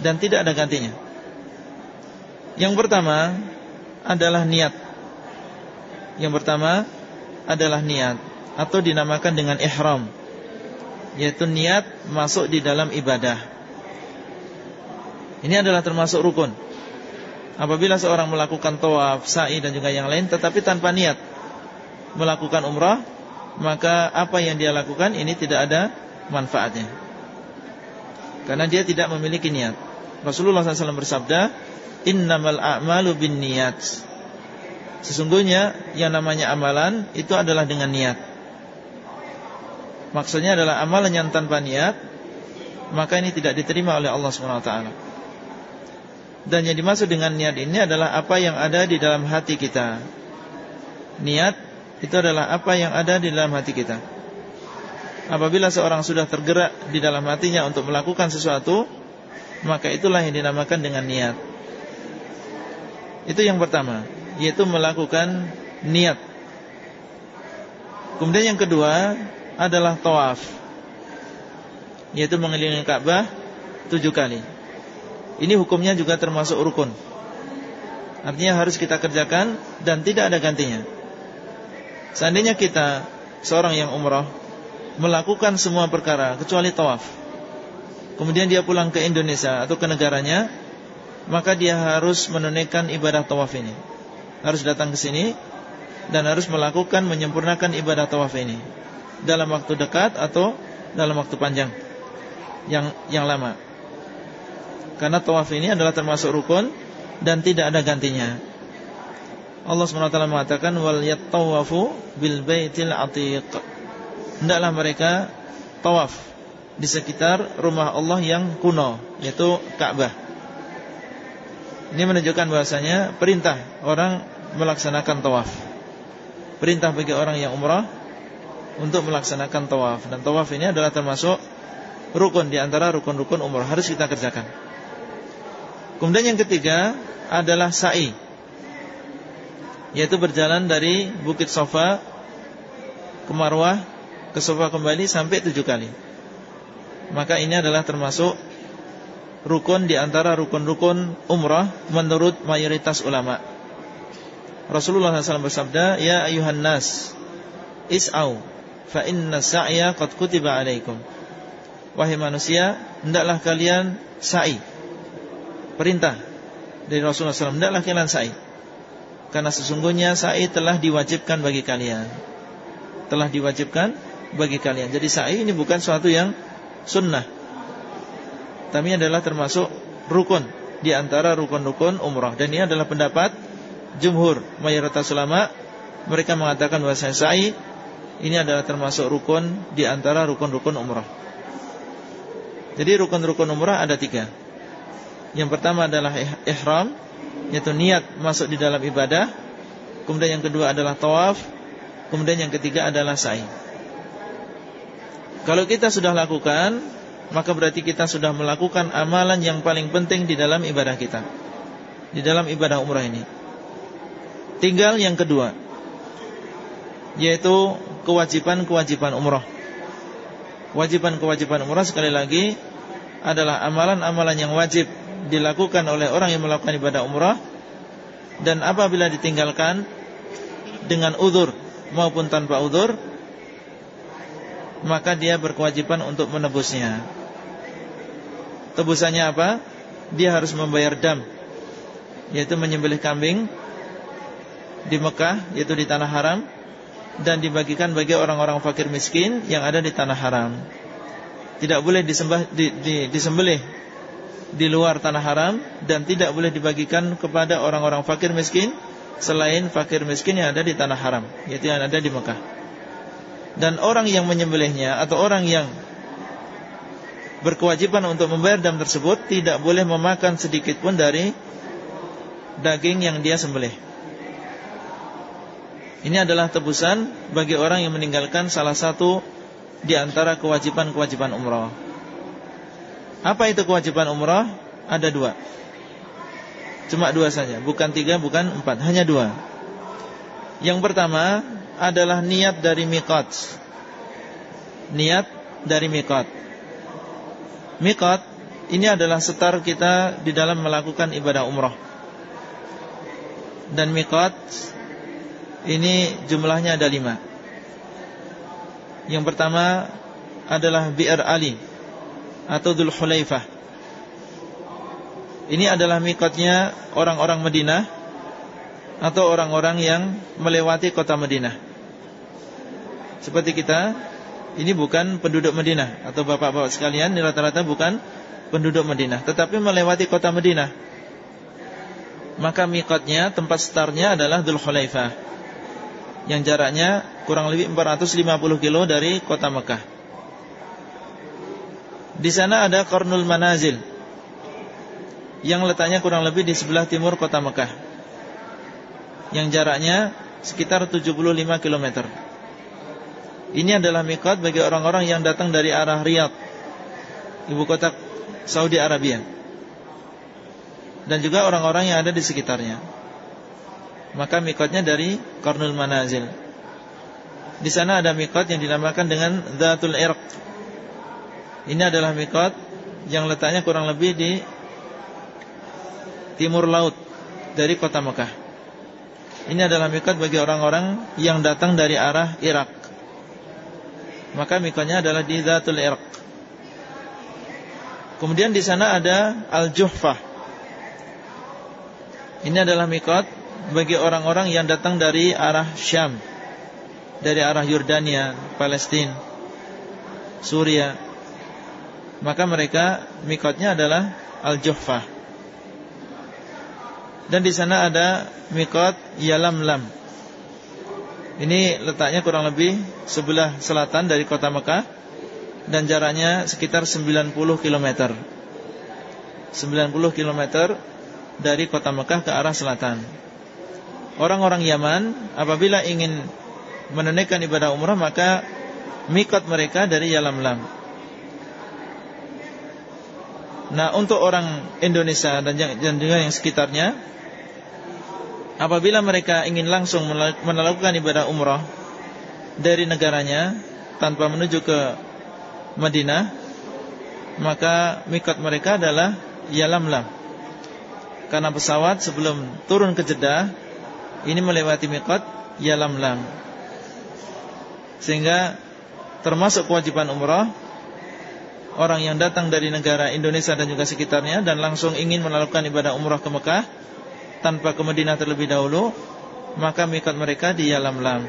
[SPEAKER 1] dan tidak ada gantinya. Yang pertama adalah niat. Yang pertama adalah niat atau dinamakan dengan ihram. Yaitu niat masuk di dalam ibadah. Ini adalah termasuk rukun. Apabila seorang melakukan tawaf, sa'i dan juga yang lain tetapi tanpa niat melakukan umrah, maka apa yang dia lakukan ini tidak ada manfaatnya. Karena dia tidak memiliki niat. Rasulullah SAW bersabda, innamal a'malu bin niat. Sesungguhnya yang namanya amalan itu adalah dengan niat. Maksudnya adalah amalan yang tanpa niat, maka ini tidak diterima oleh Allah SWT. Dan yang dimaksud dengan niat ini adalah apa yang ada di dalam hati kita. Niat itu adalah apa yang ada di dalam hati kita. Apabila seorang sudah tergerak di dalam hatinya untuk melakukan sesuatu, maka itulah yang dinamakan dengan niat. Itu yang pertama Yaitu melakukan niat Kemudian yang kedua Adalah tawaf Yaitu mengelilingi Ka'bah Tujuh kali Ini hukumnya juga termasuk rukun Artinya harus kita kerjakan Dan tidak ada gantinya Seandainya kita Seorang yang umrah Melakukan semua perkara Kecuali tawaf Kemudian dia pulang ke Indonesia Atau ke negaranya maka dia harus menunaikan ibadah tawaf ini. Harus datang ke sini dan harus melakukan menyempurnakan ibadah tawaf ini dalam waktu dekat atau dalam waktu panjang yang yang lama. Karena tawaf ini adalah termasuk rukun dan tidak ada gantinya. Allah SWT mengatakan wal yattawafu bil baitil atiq. Hendaklah mereka tawaf di sekitar rumah Allah yang kuno yaitu Ka'bah. Ini menunjukkan bahasanya perintah orang melaksanakan tawaf. Perintah bagi orang yang umrah untuk melaksanakan tawaf dan tawaf ini adalah termasuk rukun di antara rukun-rukun umrah harus kita kerjakan. Kemudian yang ketiga adalah sa'i. Yaitu berjalan dari Bukit Sofa ke Marwah ke Sofa kembali sampai tujuh kali. Maka ini adalah termasuk rukun di antara rukun-rukun umrah menurut mayoritas ulama. Rasulullah SAW bersabda, "Ya ayuhan nas, is'au fa inna sa'ya qad kutiba alaikum." Wahai manusia, hendaklah kalian sa'i. Perintah dari Rasulullah SAW, hendaklah kalian sa'i. Karena sesungguhnya sa'i telah diwajibkan bagi kalian. Telah diwajibkan bagi kalian. Jadi sa'i ini bukan suatu yang sunnah. Tapi adalah termasuk rukun di antara rukun-rukun umrah dan ini adalah pendapat jumhur mayoritas ulama mereka mengatakan bahwa sa'i ini adalah termasuk rukun di antara rukun-rukun umrah. Jadi rukun-rukun umrah ada tiga. Yang pertama adalah ihram, yaitu niat masuk di dalam ibadah. Kemudian yang kedua adalah tawaf. Kemudian yang ketiga adalah sa'i. Kalau kita sudah lakukan maka berarti kita sudah melakukan amalan yang paling penting di dalam ibadah kita. Di dalam ibadah umrah ini. Tinggal yang kedua yaitu kewajiban-kewajiban umrah. Kewajiban-kewajiban umrah sekali lagi adalah amalan-amalan yang wajib dilakukan oleh orang yang melakukan ibadah umrah dan apabila ditinggalkan dengan uzur maupun tanpa uzur maka dia berkewajiban untuk menebusnya. Tebusannya apa? Dia harus membayar dam, yaitu menyembelih kambing di Mekah, yaitu di tanah haram, dan dibagikan bagi orang-orang fakir miskin yang ada di tanah haram. Tidak boleh disembah, di, di, disembelih di luar tanah haram dan tidak boleh dibagikan kepada orang-orang fakir miskin selain fakir miskin yang ada di tanah haram, yaitu yang ada di Mekah dan orang yang menyembelihnya atau orang yang berkewajiban untuk membayar dam tersebut tidak boleh memakan sedikit pun dari daging yang dia sembelih. Ini adalah tebusan bagi orang yang meninggalkan salah satu di antara kewajiban-kewajiban umrah. Apa itu kewajiban umrah? Ada dua. Cuma dua saja, bukan tiga, bukan empat, hanya dua. Yang pertama adalah niat dari miqat. Niat dari miqat. Miqat ini adalah setar kita di dalam melakukan ibadah umrah. Dan miqat ini jumlahnya ada lima. Yang pertama adalah Bi'ar Ali atau Dhul Hulaifah. Ini adalah mikotnya orang-orang Madinah atau orang-orang yang melewati kota Madinah. Seperti kita, ini bukan penduduk Madinah atau bapak-bapak sekalian, ini rata-rata bukan penduduk Madinah, tetapi melewati kota Madinah. Maka mikotnya, tempat startnya adalah Dhul Khulaifah yang jaraknya kurang lebih 450 kilo dari kota Mekah. Di sana ada Qarnul Manazil yang letaknya kurang lebih di sebelah timur kota Mekah yang jaraknya sekitar 75 km. Ini adalah mikot bagi orang-orang yang datang dari arah Riyadh, ibu kota Saudi Arabia. Dan juga orang-orang yang ada di sekitarnya. Maka mikotnya dari Kornul Manazil. Di sana ada mikot yang dinamakan dengan Zatul Irq. Ini adalah mikot yang letaknya kurang lebih di timur laut dari kota Mekah. Ini adalah mikot bagi orang-orang yang datang dari arah Irak. Maka mikotnya adalah di Zatul Irak. Kemudian di sana ada Al-Juhfah. Ini adalah mikot bagi orang-orang yang datang dari arah Syam, dari arah Yordania, Palestina, Suria. Maka mereka mikotnya adalah Al-Juhfah. Dan di sana ada mikot Yalamlam. Ini letaknya kurang lebih sebelah selatan dari kota Mekah dan jaraknya sekitar 90 km. 90 km dari kota Mekah ke arah selatan. Orang-orang Yaman apabila ingin menunaikan ibadah umrah maka mikot mereka dari Yalamlam. Nah, untuk orang Indonesia dan juga yang sekitarnya apabila mereka ingin langsung melakukan ibadah umrah dari negaranya tanpa menuju ke Madinah, maka mikot mereka adalah Yalamlam. Karena pesawat sebelum turun ke Jeddah Ini melewati miqat yalam lam. Sehingga termasuk kewajiban umrah orang yang datang dari negara Indonesia dan juga sekitarnya dan langsung ingin melakukan ibadah umrah ke Mekah tanpa ke Madinah terlebih dahulu, maka mikat mereka di Yalam Lam.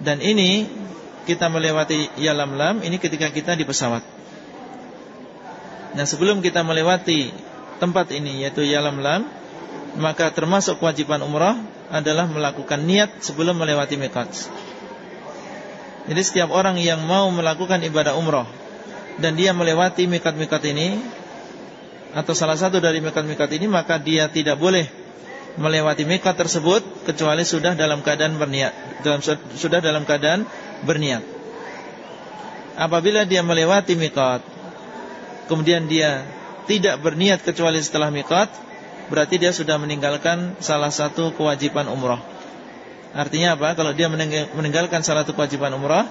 [SPEAKER 1] Dan ini kita melewati Yalam Lam ini ketika kita di pesawat. Nah, sebelum kita melewati tempat ini yaitu Yalam Lam, maka termasuk kewajiban umrah adalah melakukan niat sebelum melewati mikat. Jadi setiap orang yang mau melakukan ibadah umrah dan dia melewati mikat-mikat ini atau salah satu dari mikat-mikat ini maka dia tidak boleh melewati mikat tersebut kecuali sudah dalam keadaan berniat dalam sudah dalam keadaan berniat. Apabila dia melewati mikat kemudian dia tidak berniat kecuali setelah mikat berarti dia sudah meninggalkan salah satu kewajiban umrah. Artinya apa? Kalau dia meninggalkan salah satu kewajiban umrah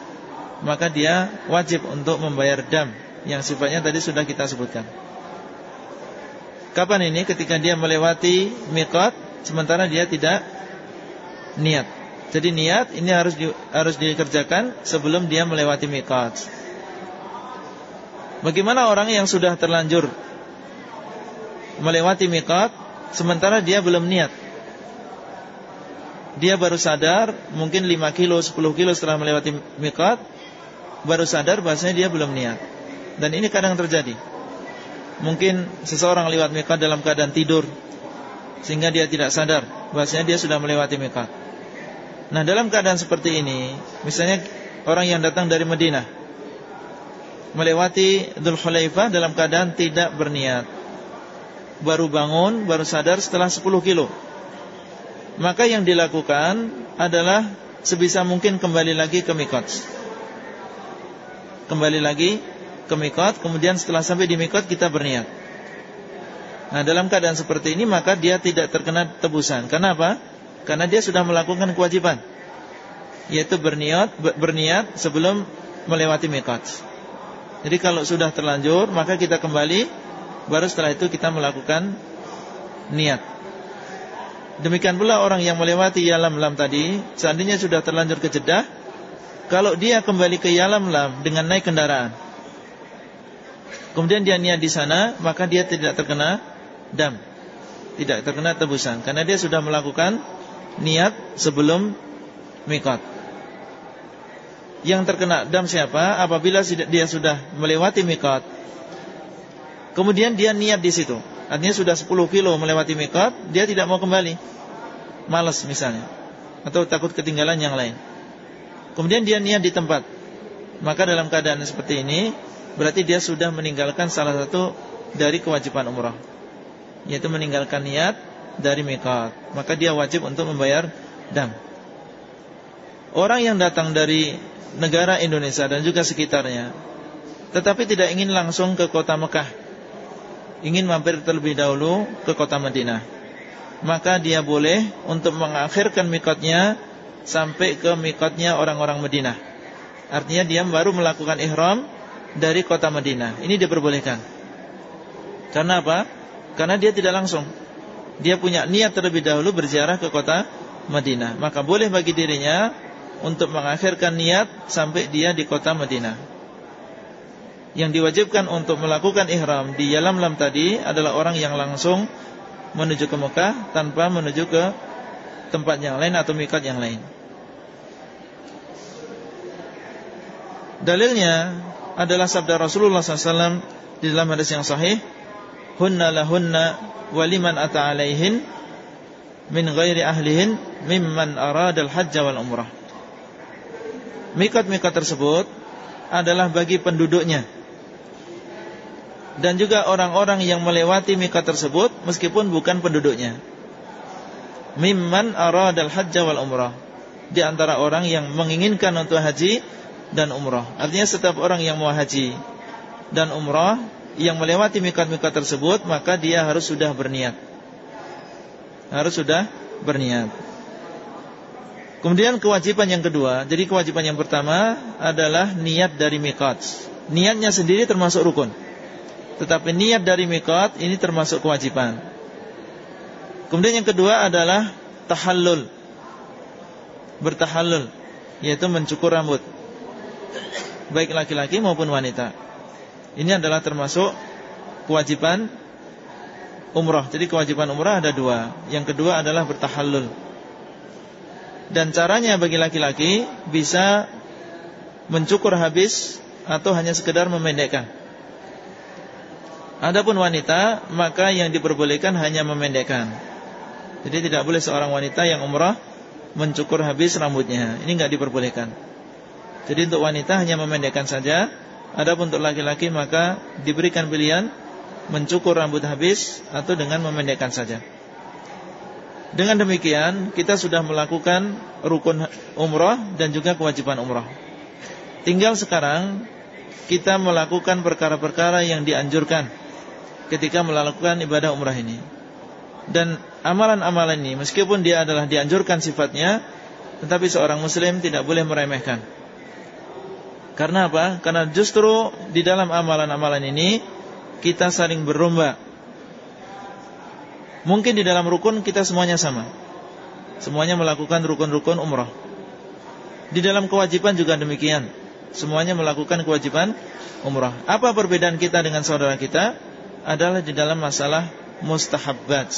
[SPEAKER 1] maka dia wajib untuk membayar dam yang sifatnya tadi sudah kita sebutkan. Kapan ini? Ketika dia melewati miqat sementara dia tidak niat. Jadi niat ini harus di, harus dikerjakan sebelum dia melewati miqat. Bagaimana orang yang sudah terlanjur melewati miqat sementara dia belum niat? Dia baru sadar mungkin 5 kilo, 10 kilo setelah melewati miqat baru sadar bahasanya dia belum niat. Dan ini kadang terjadi. Mungkin seseorang lewat mikat dalam keadaan tidur sehingga dia tidak sadar bahasanya dia sudah melewati mikat. Nah, dalam keadaan seperti ini, misalnya orang yang datang dari Madinah melewati Dhul dalam keadaan tidak berniat. Baru bangun, baru sadar setelah 10 kilo. Maka yang dilakukan adalah sebisa mungkin kembali lagi ke mikot kembali lagi ke mikot, kemudian setelah sampai di mikot kita berniat. Nah, dalam keadaan seperti ini maka dia tidak terkena tebusan. Karena apa? Karena dia sudah melakukan kewajiban, yaitu berniat berniat sebelum melewati mikot. Jadi kalau sudah terlanjur maka kita kembali, baru setelah itu kita melakukan niat. Demikian pula orang yang melewati yalam lam tadi, seandainya sudah terlanjur ke Jeddah, kalau dia kembali ke Yalam Lam dengan naik kendaraan. Kemudian dia niat di sana Maka dia tidak terkena dam. Tidak terkena tebusan. Karena dia sudah melakukan niat sebelum mikot Yang terkena dam siapa? Apabila dia sudah melewati mikot Kemudian dia niat di situ. Artinya sudah 10 kilo melewati mikot Dia tidak mau kembali. Males misalnya. Atau takut ketinggalan yang lain Kemudian dia niat di tempat. Maka dalam keadaan seperti ini Berarti dia sudah meninggalkan salah satu Dari kewajiban umrah. Yaitu meninggalkan niat Dari mikat Maka dia wajib untuk membayar dam. Orang yang datang dari Negara Indonesia dan juga sekitarnya Tetapi tidak ingin langsung ke kota Mekah Ingin mampir terlebih dahulu Ke kota Madinah Maka dia boleh Untuk mengakhirkan mikatnya sampai ke mikotnya orang-orang Madinah. Artinya dia baru melakukan ihram dari kota Madinah. Ini diperbolehkan. Karena apa? Karena dia tidak langsung. Dia punya niat terlebih dahulu berziarah ke kota Madinah. Maka boleh bagi dirinya untuk mengakhirkan niat sampai dia di kota Madinah. Yang diwajibkan untuk melakukan ihram di Yalam Lam tadi adalah orang yang langsung menuju ke Mekah tanpa menuju ke tempat yang lain atau mikat yang lain. Dalilnya adalah sabda Rasulullah SAW di dalam hadis yang sahih, "Hunna lahunna waliman ata alaihin min ghairi ahlihin mimman arada al-hajj wal umrah." Mikat-mikat tersebut adalah bagi penduduknya. Dan juga orang-orang yang melewati mikat tersebut meskipun bukan penduduknya. Mimman aradal hajja wal umrah. Di antara orang yang menginginkan untuk haji dan umrah. Artinya setiap orang yang mau haji dan umrah yang melewati mikat-mikat tersebut maka dia harus sudah berniat. Harus sudah berniat. Kemudian kewajiban yang kedua, jadi kewajiban yang pertama adalah niat dari mikat. Niatnya sendiri termasuk rukun. Tetapi niat dari mikat ini termasuk kewajiban. Kemudian yang kedua adalah tahallul. Bertahallul yaitu mencukur rambut. Baik laki-laki maupun wanita. Ini adalah termasuk kewajiban umrah. Jadi kewajiban umrah ada dua. Yang kedua adalah bertahallul. Dan caranya bagi laki-laki bisa mencukur habis atau hanya sekedar memendekkan. Adapun wanita, maka yang diperbolehkan hanya memendekkan. Jadi tidak boleh seorang wanita yang umrah mencukur habis rambutnya. Ini enggak diperbolehkan. Jadi untuk wanita hanya memendekkan saja. Adapun untuk laki-laki maka diberikan pilihan mencukur rambut habis atau dengan memendekkan saja. Dengan demikian kita sudah melakukan rukun umrah dan juga kewajiban umrah. Tinggal sekarang kita melakukan perkara-perkara yang dianjurkan ketika melakukan ibadah umrah ini. Dan amalan-amalan ini meskipun dia adalah dianjurkan sifatnya, tetapi seorang muslim tidak boleh meremehkan. Karena apa? Karena justru di dalam amalan-amalan ini kita saling berlomba. Mungkin di dalam rukun kita semuanya sama. Semuanya melakukan rukun-rukun umrah. Di dalam kewajiban juga demikian. Semuanya melakukan kewajiban umrah. Apa perbedaan kita dengan saudara kita? Adalah di dalam masalah mustahabbat.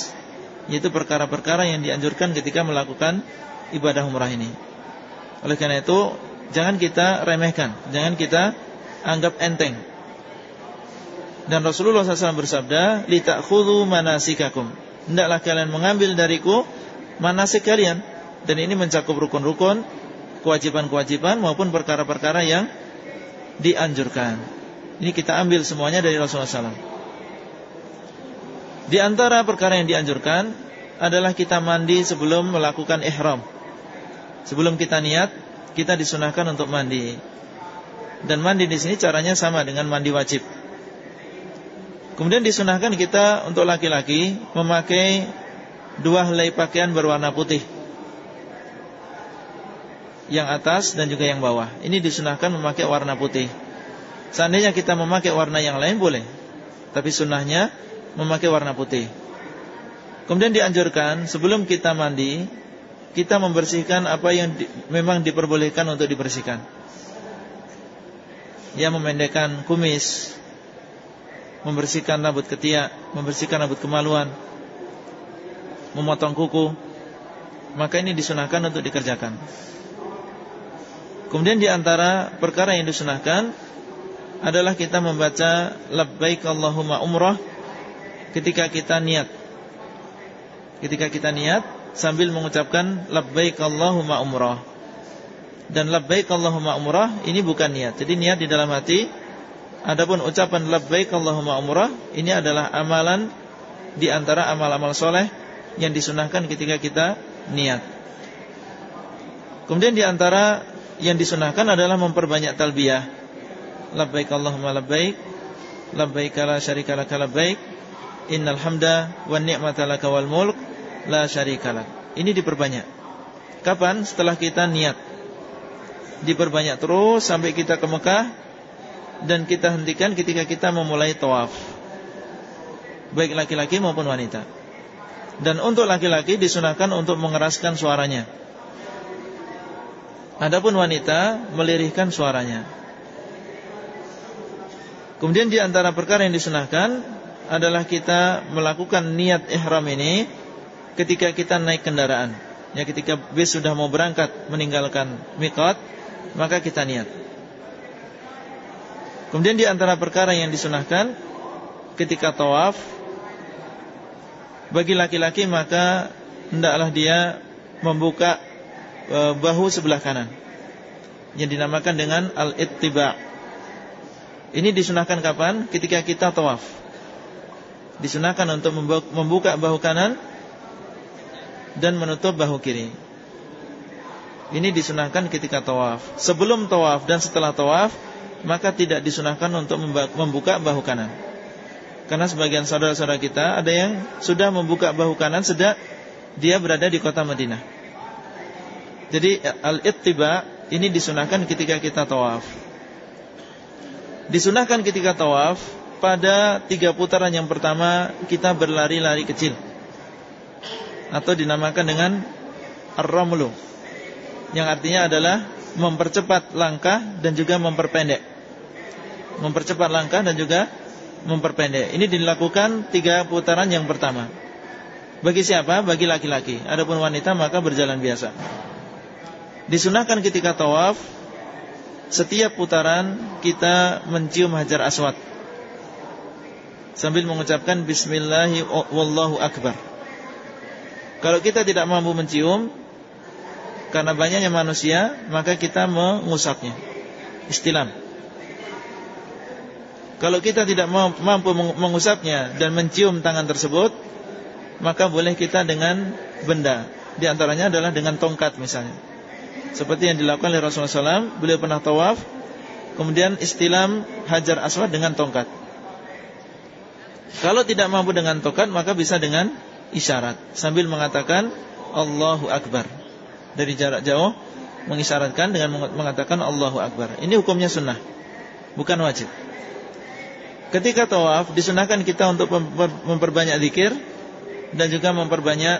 [SPEAKER 1] Yaitu perkara-perkara yang dianjurkan ketika melakukan ibadah umrah ini. Oleh karena itu, jangan kita remehkan. Jangan kita anggap enteng dan Rasulullah SAW bersabda, "Litakhudhu manasikakum." Hendaklah kalian mengambil dariku manasik kalian. Dan ini mencakup rukun-rukun, kewajiban-kewajiban maupun perkara-perkara yang dianjurkan. Ini kita ambil semuanya dari Rasulullah SAW. Di antara perkara yang dianjurkan adalah kita mandi sebelum melakukan ihram. Sebelum kita niat, kita disunahkan untuk mandi. Dan mandi di sini caranya sama dengan mandi wajib. Kemudian disunahkan kita untuk laki-laki memakai dua helai pakaian berwarna putih. Yang atas dan juga yang bawah. Ini disunahkan memakai warna putih. Seandainya kita memakai warna yang lain boleh. Tapi sunnahnya memakai warna putih. Kemudian dianjurkan sebelum kita mandi, kita membersihkan apa yang di, memang diperbolehkan untuk dibersihkan. Ya memendekkan kumis, membersihkan rambut ketiak, membersihkan rambut kemaluan, memotong kuku, maka ini disunahkan untuk dikerjakan. Kemudian di antara perkara yang disunahkan adalah kita membaca labbaik Allahumma umrah ketika kita niat. Ketika kita niat sambil mengucapkan labbaik Allahumma umrah. Dan labbaik Allahumma umrah ini bukan niat. Jadi niat di dalam hati Adapun ucapan labbaik Allahumma umrah ini adalah amalan di antara amal-amal soleh yang disunahkan ketika kita niat. Kemudian di antara yang disunahkan adalah memperbanyak talbiyah. Labbaik Allahumma labbaik, labbaik la syarika laka labbaik, innal hamda wan ni'mata laka wal mulk la syarika lak. Ini diperbanyak. Kapan? Setelah kita niat. Diperbanyak terus sampai kita ke Mekah dan kita hentikan ketika kita memulai tawaf baik laki-laki maupun wanita dan untuk laki-laki disunahkan untuk mengeraskan suaranya adapun wanita melirihkan suaranya kemudian di antara perkara yang disunahkan adalah kita melakukan niat ihram ini ketika kita naik kendaraan ya ketika bis sudah mau berangkat meninggalkan mikot maka kita niat Kemudian di antara perkara yang disunahkan ketika tawaf bagi laki-laki maka hendaklah dia membuka e, bahu sebelah kanan yang dinamakan dengan al-ittiba. Ini disunahkan kapan? Ketika kita tawaf. Disunahkan untuk membuka bahu kanan dan menutup bahu kiri. Ini disunahkan ketika tawaf. Sebelum tawaf dan setelah tawaf maka tidak disunahkan untuk membuka bahu kanan. Karena sebagian saudara-saudara kita ada yang sudah membuka bahu kanan sejak dia berada di kota Madinah. Jadi al-ittiba ini disunahkan ketika kita tawaf. Disunahkan ketika tawaf pada tiga putaran yang pertama kita berlari-lari kecil atau dinamakan dengan ar-ramlu yang artinya adalah mempercepat langkah dan juga memperpendek. Mempercepat langkah dan juga memperpendek. Ini dilakukan tiga putaran yang pertama. Bagi siapa? Bagi laki-laki. Adapun wanita maka berjalan biasa. Disunahkan ketika tawaf setiap putaran kita mencium hajar aswad sambil mengucapkan bismillahi wallahu akbar. Kalau kita tidak mampu mencium karena banyaknya manusia, maka kita mengusapnya. Istilam. Kalau kita tidak mampu mengusapnya dan mencium tangan tersebut, maka boleh kita dengan benda. Di antaranya adalah dengan tongkat misalnya. Seperti yang dilakukan oleh Rasulullah SAW, beliau pernah tawaf, kemudian istilam hajar aswad dengan tongkat. Kalau tidak mampu dengan tongkat, maka bisa dengan isyarat sambil mengatakan Allahu Akbar dari jarak jauh mengisyaratkan dengan mengatakan Allahu Akbar. Ini hukumnya sunnah, bukan wajib. Ketika tawaf disunahkan kita untuk memperbanyak zikir dan juga memperbanyak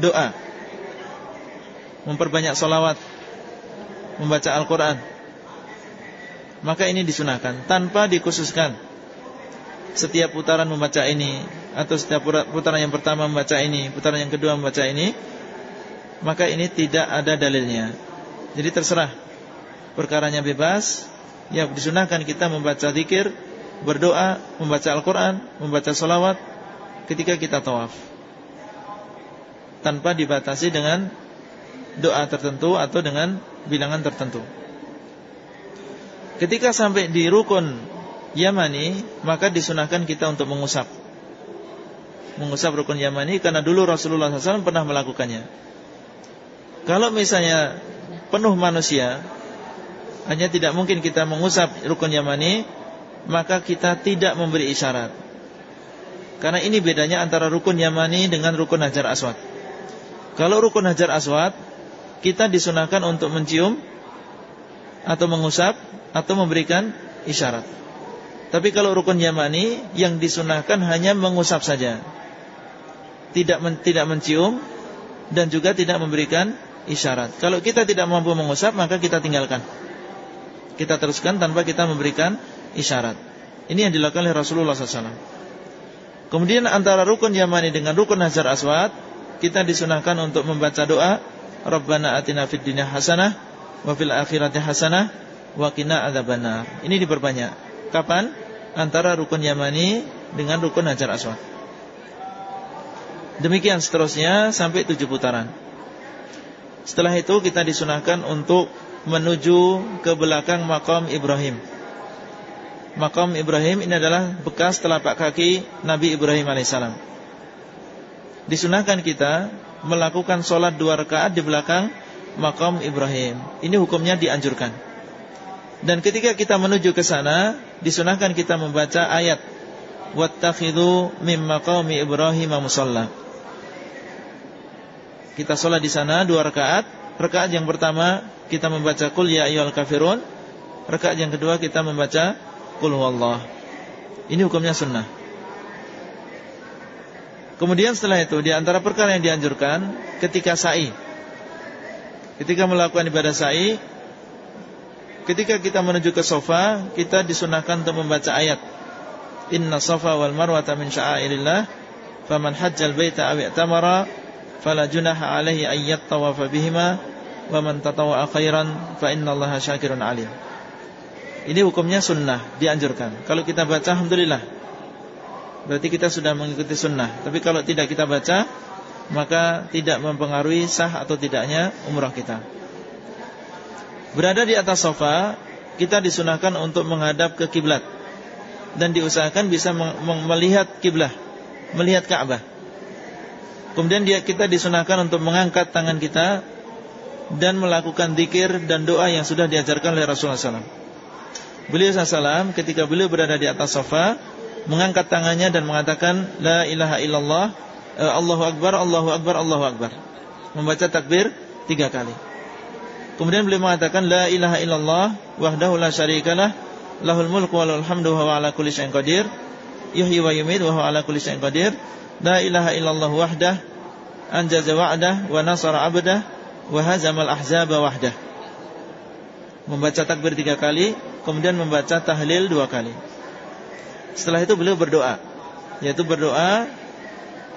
[SPEAKER 1] doa, memperbanyak solawat, membaca Al-Quran. Maka ini disunahkan tanpa dikhususkan. Setiap putaran membaca ini atau setiap putaran yang pertama membaca ini, putaran yang kedua membaca ini maka ini tidak ada dalilnya. Jadi terserah. Perkaranya bebas. Ya disunahkan kita membaca zikir, berdoa, membaca Al-Quran, membaca salawat ketika kita tawaf. Tanpa dibatasi dengan doa tertentu atau dengan bilangan tertentu. Ketika sampai di rukun Yamani, maka disunahkan kita untuk mengusap. Mengusap rukun Yamani karena dulu Rasulullah SAW pernah melakukannya. Kalau misalnya penuh manusia Hanya tidak mungkin kita mengusap rukun Yamani Maka kita tidak memberi isyarat. Karena ini bedanya antara rukun Yamani dengan rukun Hajar Aswad. Kalau rukun Hajar Aswad Kita disunahkan untuk mencium Atau mengusap Atau memberikan isyarat. Tapi kalau rukun Yamani Yang disunahkan hanya mengusap saja Tidak men tidak mencium Dan juga tidak memberikan isyarat. Kalau kita tidak mampu mengusap maka kita tinggalkan. Kita teruskan tanpa kita memberikan isyarat. Ini yang dilakukan oleh Rasulullah SAW. Kemudian antara rukun Yamani dengan rukun Hajar Aswad kita disunahkan untuk membaca doa Rabbana atina fid dunya hasanah wa fil akhirati hasanah wa qina adzabannar. Ini diperbanyak. Kapan? Antara rukun Yamani dengan rukun Hajar Aswad. Demikian seterusnya sampai tujuh putaran. Setelah itu kita disunahkan untuk menuju ke belakang makam Ibrahim. Makam Ibrahim ini adalah bekas telapak kaki Nabi Ibrahim alaihissalam. Disunahkan kita melakukan sholat dua rakaat di belakang makam Ibrahim. Ini hukumnya dianjurkan. Dan ketika kita menuju ke sana, disunahkan kita membaca ayat Wattakhidhu mim maqami Ibrahim. Kita sholat di sana dua rakaat. Rakaat yang pertama kita membaca Qul ya ayyuhal kafirun. Rakaat yang kedua kita membaca Qul huwallah. Ini hukumnya sunnah. Kemudian setelah itu di antara perkara yang dianjurkan ketika sa'i. Ketika melakukan ibadah sa'i, ketika kita menuju ke sofa, kita disunahkan untuk membaca ayat. Inna sofa wal marwata min sya'airillah, faman hajjal baita aw i'tamara fala junaha alaihi ayyat tawafa bihima wa man tatawwa khairan fa innallaha syakirun alim. Ini hukumnya sunnah, dianjurkan. Kalau kita baca alhamdulillah. Berarti kita sudah mengikuti sunnah. Tapi kalau tidak kita baca, maka tidak mempengaruhi sah atau tidaknya umrah kita. Berada di atas sofa, kita disunahkan untuk menghadap ke kiblat dan diusahakan bisa melihat kiblah, melihat Ka'bah. Kemudian dia kita disunahkan untuk mengangkat tangan kita dan melakukan zikir dan doa yang sudah diajarkan oleh Rasulullah SAW. Beliau SAW ketika beliau berada di atas sofa mengangkat tangannya dan mengatakan La ilaha illallah eh, Allahu Akbar, Allahu Akbar, Allahu Akbar. Membaca takbir tiga kali. Kemudian beliau mengatakan La ilaha illallah wahdahu la syarikalah Lahul mulku wa lahul hamdu wa ala kulli syai'in qadir Yuhyi wa yumid wa ala kulli syai'in qadir La ilaha illallah wahdah Anjaza wa'dah wa nasara abdah Wahazamal ahzaba wahdah. Membaca takbir tiga kali Kemudian membaca tahlil dua kali. Setelah itu beliau berdoa Yaitu berdoa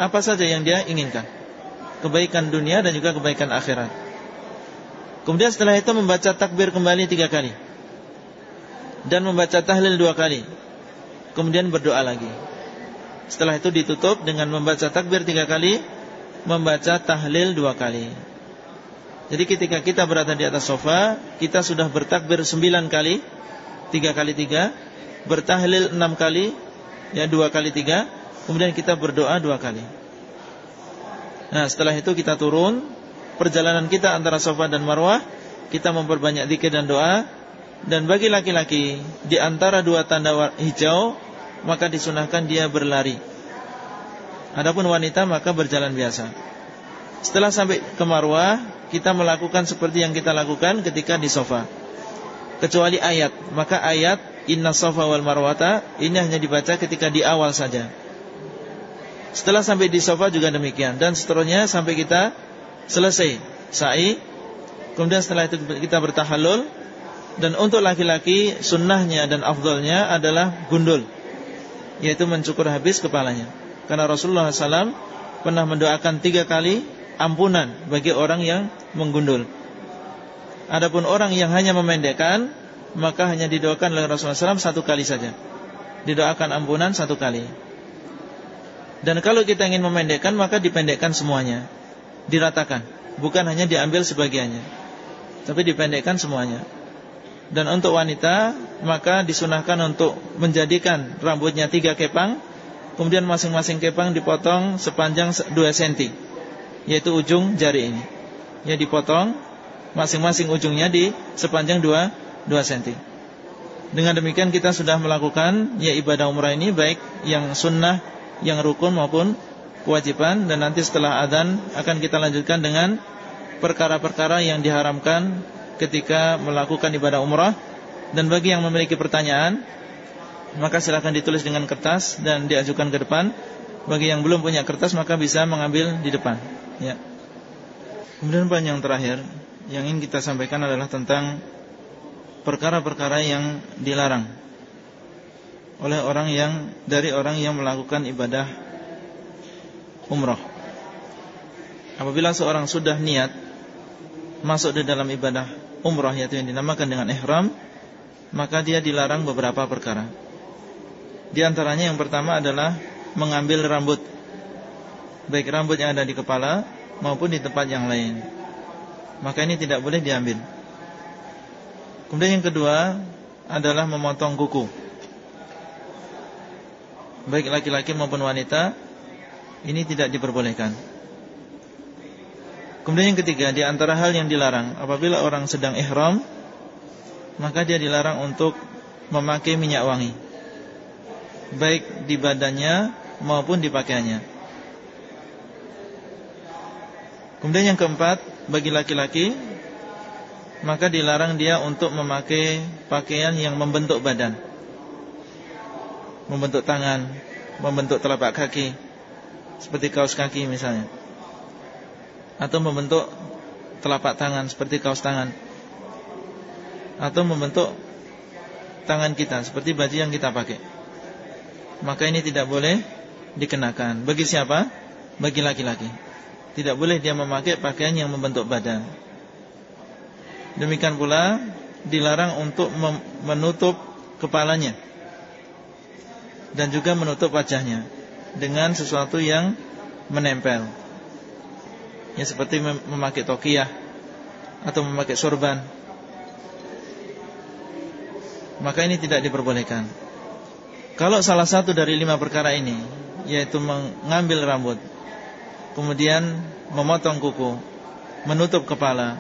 [SPEAKER 1] Apa saja yang dia inginkan. Kebaikan dunia dan juga kebaikan akhirat. Kemudian setelah itu membaca takbir kembali tiga kali. Dan membaca tahlil dua kali. Kemudian berdoa lagi Setelah itu ditutup dengan membaca takbir tiga kali Membaca tahlil dua kali. Jadi ketika kita berada di atas sofa Kita sudah bertakbir sembilan kali Tiga kali tiga Bertahlil enam kali Ya dua kali tiga Kemudian kita berdoa dua kali. Nah setelah itu kita turun Perjalanan kita antara sofa dan marwah Kita memperbanyak dikir dan doa Dan bagi laki-laki Di antara dua tanda hijau maka disunahkan dia berlari. Adapun wanita maka berjalan biasa. Setelah sampai ke Marwah, kita melakukan seperti yang kita lakukan ketika di sofa. Kecuali ayat, maka ayat Inna sofa wal marwata ini hanya dibaca ketika di awal saja. Setelah sampai di sofa juga demikian dan seterusnya sampai kita selesai sa'i. Kemudian setelah itu kita bertahalul dan untuk laki-laki sunnahnya dan afdolnya adalah gundul yaitu mencukur habis kepalanya. Karena Rasulullah SAW pernah mendoakan tiga kali ampunan bagi orang yang menggundul. Adapun orang yang hanya memendekkan, maka hanya didoakan oleh Rasulullah SAW satu kali saja. Didoakan ampunan satu kali. Dan kalau kita ingin memendekkan, maka dipendekkan semuanya. Diratakan. Bukan hanya diambil sebagiannya. Tapi dipendekkan semuanya. Dan untuk wanita maka disunahkan untuk menjadikan rambutnya tiga kepang Kemudian masing-masing kepang dipotong sepanjang 2 cm Yaitu ujung jari ini. Ya dipotong masing-masing ujungnya di sepanjang 2, 2 cm Dengan demikian kita sudah melakukan ya ibadah umrah ini Baik yang sunnah, yang rukun maupun kewajiban. Dan nanti setelah adhan akan kita lanjutkan dengan perkara-perkara yang diharamkan ketika melakukan ibadah umrah. Dan bagi yang memiliki pertanyaan maka silakan ditulis dengan kertas dan diajukan ke depan. Bagi yang belum punya kertas maka bisa mengambil di depan. Ya. Kemudian poin yang terakhir yang ingin kita sampaikan adalah tentang perkara-perkara yang dilarang oleh orang yang dari orang yang melakukan ibadah umrah. Apabila seorang sudah niat masuk di dalam ibadah umrah yaitu yang dinamakan dengan ihram maka dia dilarang beberapa perkara. Di antaranya yang pertama adalah mengambil rambut baik rambut yang ada di kepala maupun di tempat yang lain. Maka ini tidak boleh diambil. Kemudian yang kedua adalah memotong kuku. Baik laki-laki maupun wanita ini tidak diperbolehkan. Kemudian yang ketiga di antara hal yang dilarang apabila orang sedang ihram maka dia dilarang untuk memakai minyak wangi baik di badannya maupun di pakaiannya. Kemudian yang keempat bagi laki-laki maka dilarang dia untuk memakai pakaian yang membentuk badan. Membentuk tangan, membentuk telapak kaki seperti kaos kaki misalnya atau membentuk telapak tangan seperti kaos tangan. Atau membentuk tangan kita seperti baju yang kita pakai. Maka ini tidak boleh dikenakan. Bagi siapa? Bagi laki-laki. Tidak boleh dia memakai pakaian yang membentuk badan. Demikian pula dilarang untuk menutup kepalanya. Dan juga menutup wajahnya dengan sesuatu yang menempel Ya seperti memakai tokiyah Atau memakai sorban. Maka ini tidak diperbolehkan. Kalau salah satu dari lima perkara ini Yaitu mengambil rambut Kemudian memotong kuku Menutup kepala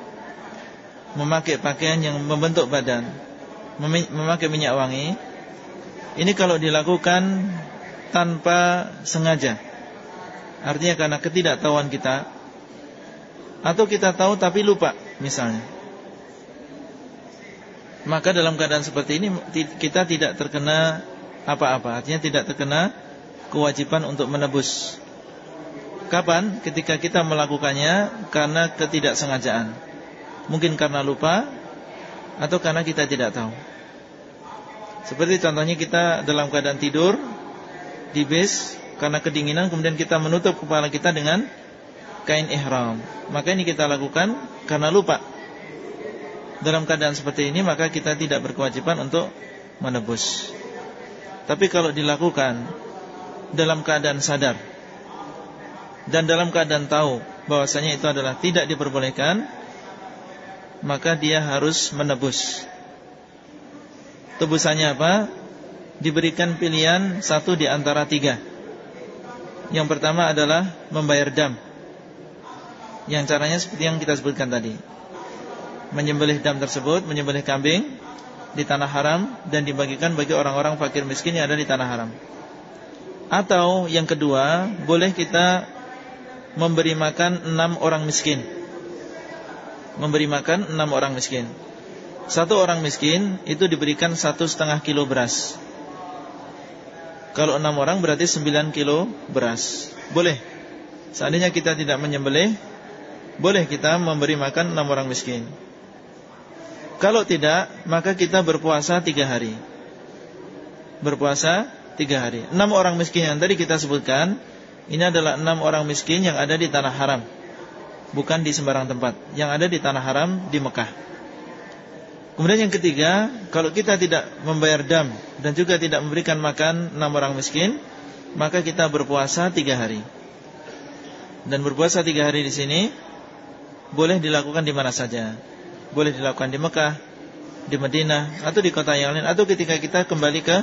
[SPEAKER 1] Memakai pakaian yang membentuk badan Memakai minyak wangi Ini kalau dilakukan Tanpa sengaja. Artinya karena ketidaktahuan kita atau kita tahu tapi lupa misalnya Maka dalam keadaan seperti ini Kita tidak terkena apa-apa Artinya tidak terkena kewajiban untuk menebus Kapan? Ketika kita melakukannya karena ketidaksengajaan. Mungkin karena lupa atau karena kita tidak tahu. Seperti contohnya kita dalam keadaan tidur di bis karena kedinginan kemudian kita menutup kepala kita dengan kain ihram. Maka ini kita lakukan karena lupa. Dalam keadaan seperti ini maka kita tidak berkewajiban untuk menebus. Tapi kalau dilakukan dalam keadaan sadar dan dalam keadaan tahu bahwasanya itu adalah tidak diperbolehkan, maka dia harus menebus. Tebusannya apa? Diberikan pilihan satu di antara tiga. Yang pertama adalah membayar dam. Yang caranya seperti yang kita sebutkan tadi. Menyembelih dam tersebut, menyembelih kambing di tanah haram dan dibagikan bagi orang-orang fakir miskin yang ada di tanah haram. Atau yang kedua, boleh kita memberi makan enam orang miskin. Memberi makan enam orang miskin. Satu orang miskin itu diberikan satu setengah kilo beras. Kalau enam orang berarti sembilan kilo beras. Boleh? Seandainya kita tidak menyembelih Boleh kita memberi makan enam orang miskin? Kalau tidak Maka kita berpuasa tiga hari. Berpuasa tiga hari. Enam orang miskin yang tadi kita sebutkan ini adalah enam orang miskin yang ada di tanah haram. Bukan di sembarang tempat. Yang ada di tanah haram di Mekah. Kemudian yang ketiga Kalau kita tidak membayar dam Dan juga tidak memberikan makan enam orang miskin Maka kita berpuasa tiga hari. Dan berpuasa tiga hari di sini Boleh dilakukan di mana saja Boleh dilakukan di Mekah Di Madinah Atau di kota yang lain Atau ketika kita kembali ke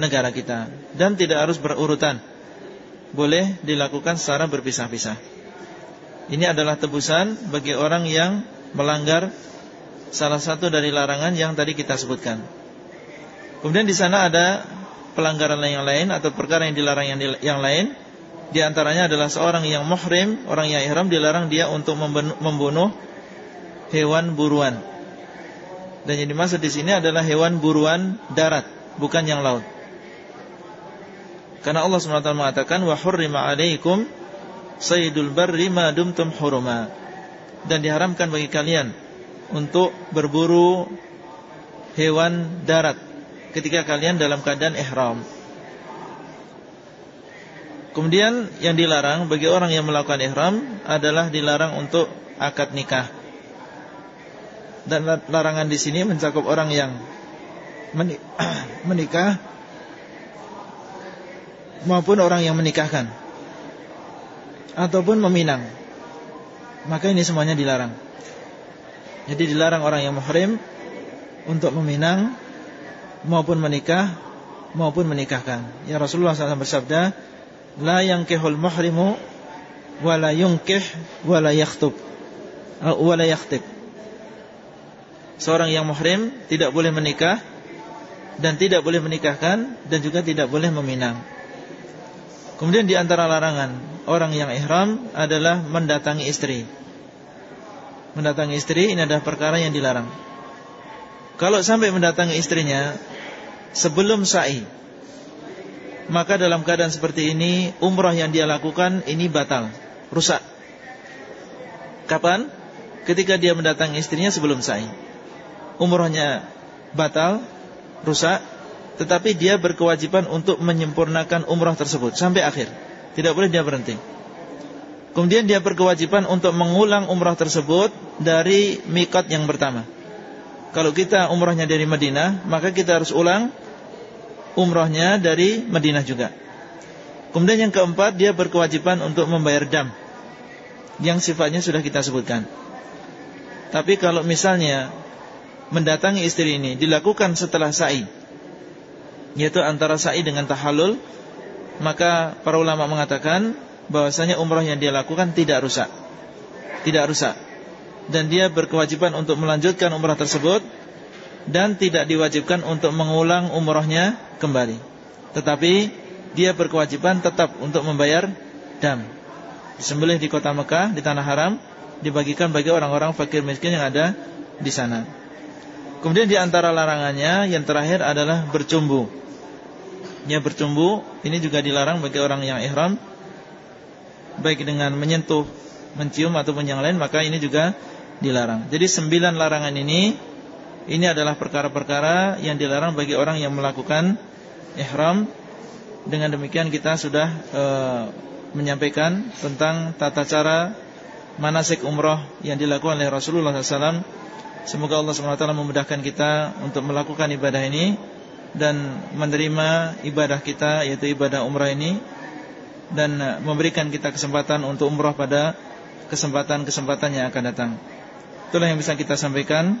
[SPEAKER 1] negara kita Dan tidak harus berurutan boleh dilakukan secara berpisah-pisah. Ini adalah tebusan bagi orang yang melanggar salah satu dari larangan yang tadi kita sebutkan. Kemudian di sana ada pelanggaran yang lain atau perkara yang dilarang yang, yang lain. Di antaranya adalah seorang yang muhrim, orang yang ihram dilarang dia untuk membunuh hewan buruan. Dan yang dimaksud di sini adalah hewan buruan darat, bukan yang laut. Karena Allah SWT mengatakan wa hurrima 'alaikum saydul barri ma dumtum huruma. Dan diharamkan bagi kalian untuk berburu hewan darat ketika kalian dalam keadaan ihram. Kemudian yang dilarang bagi orang yang melakukan ihram adalah dilarang untuk akad nikah. Dan larangan di sini mencakup orang yang menikah maupun orang yang menikahkan ataupun meminang. Maka ini semuanya dilarang. Jadi dilarang orang yang muhrim untuk meminang maupun menikah maupun menikahkan. Ya Rasulullah SAW bersabda la yankihul muhrimu wala yunkih wala yakhtub wala seorang yang muhrim tidak boleh menikah dan tidak boleh menikahkan dan juga tidak boleh meminang Kemudian di antara larangan orang yang ihram adalah mendatangi istri. Mendatangi istri ini adalah perkara yang dilarang. Kalau sampai mendatangi istrinya sebelum sa'i, maka dalam keadaan seperti ini umrah yang dia lakukan ini batal, rusak. Kapan? Ketika dia mendatangi istrinya sebelum sa'i. Umrahnya batal, rusak tetapi dia berkewajiban untuk menyempurnakan umrah tersebut sampai akhir. Tidak boleh dia berhenti. Kemudian dia berkewajiban untuk mengulang umrah tersebut dari mikot yang pertama. Kalau kita umrahnya dari Madinah, maka kita harus ulang umrahnya dari Madinah juga. Kemudian yang keempat, dia berkewajiban untuk membayar dam. Yang sifatnya sudah kita sebutkan. Tapi kalau misalnya mendatangi istri ini dilakukan setelah sa'i yaitu antara sa'i dengan tahallul maka para ulama mengatakan bahwasanya umrah yang dia lakukan tidak rusak tidak rusak dan dia berkewajiban untuk melanjutkan umrah tersebut dan tidak diwajibkan untuk mengulang umrahnya kembali. Tetapi dia berkewajiban tetap untuk membayar dam. Disembelih di kota Mekah di tanah haram dibagikan bagi orang-orang fakir miskin yang ada di sana. Kemudian di antara larangannya yang terakhir adalah bercumbu. Nya bercumbu ini juga dilarang bagi orang yang ihram baik dengan menyentuh, mencium ataupun yang lain maka ini juga dilarang. Jadi sembilan larangan ini ini adalah perkara-perkara yang dilarang bagi orang yang melakukan ihram. Dengan demikian kita sudah e, menyampaikan tentang tata cara manasik umroh yang dilakukan oleh Rasulullah SAW. Semoga Allah SWT memudahkan kita untuk melakukan ibadah ini dan menerima ibadah kita yaitu ibadah umrah ini dan memberikan kita kesempatan untuk umrah pada kesempatan-kesempatan yang akan datang. Itulah yang bisa kita sampaikan.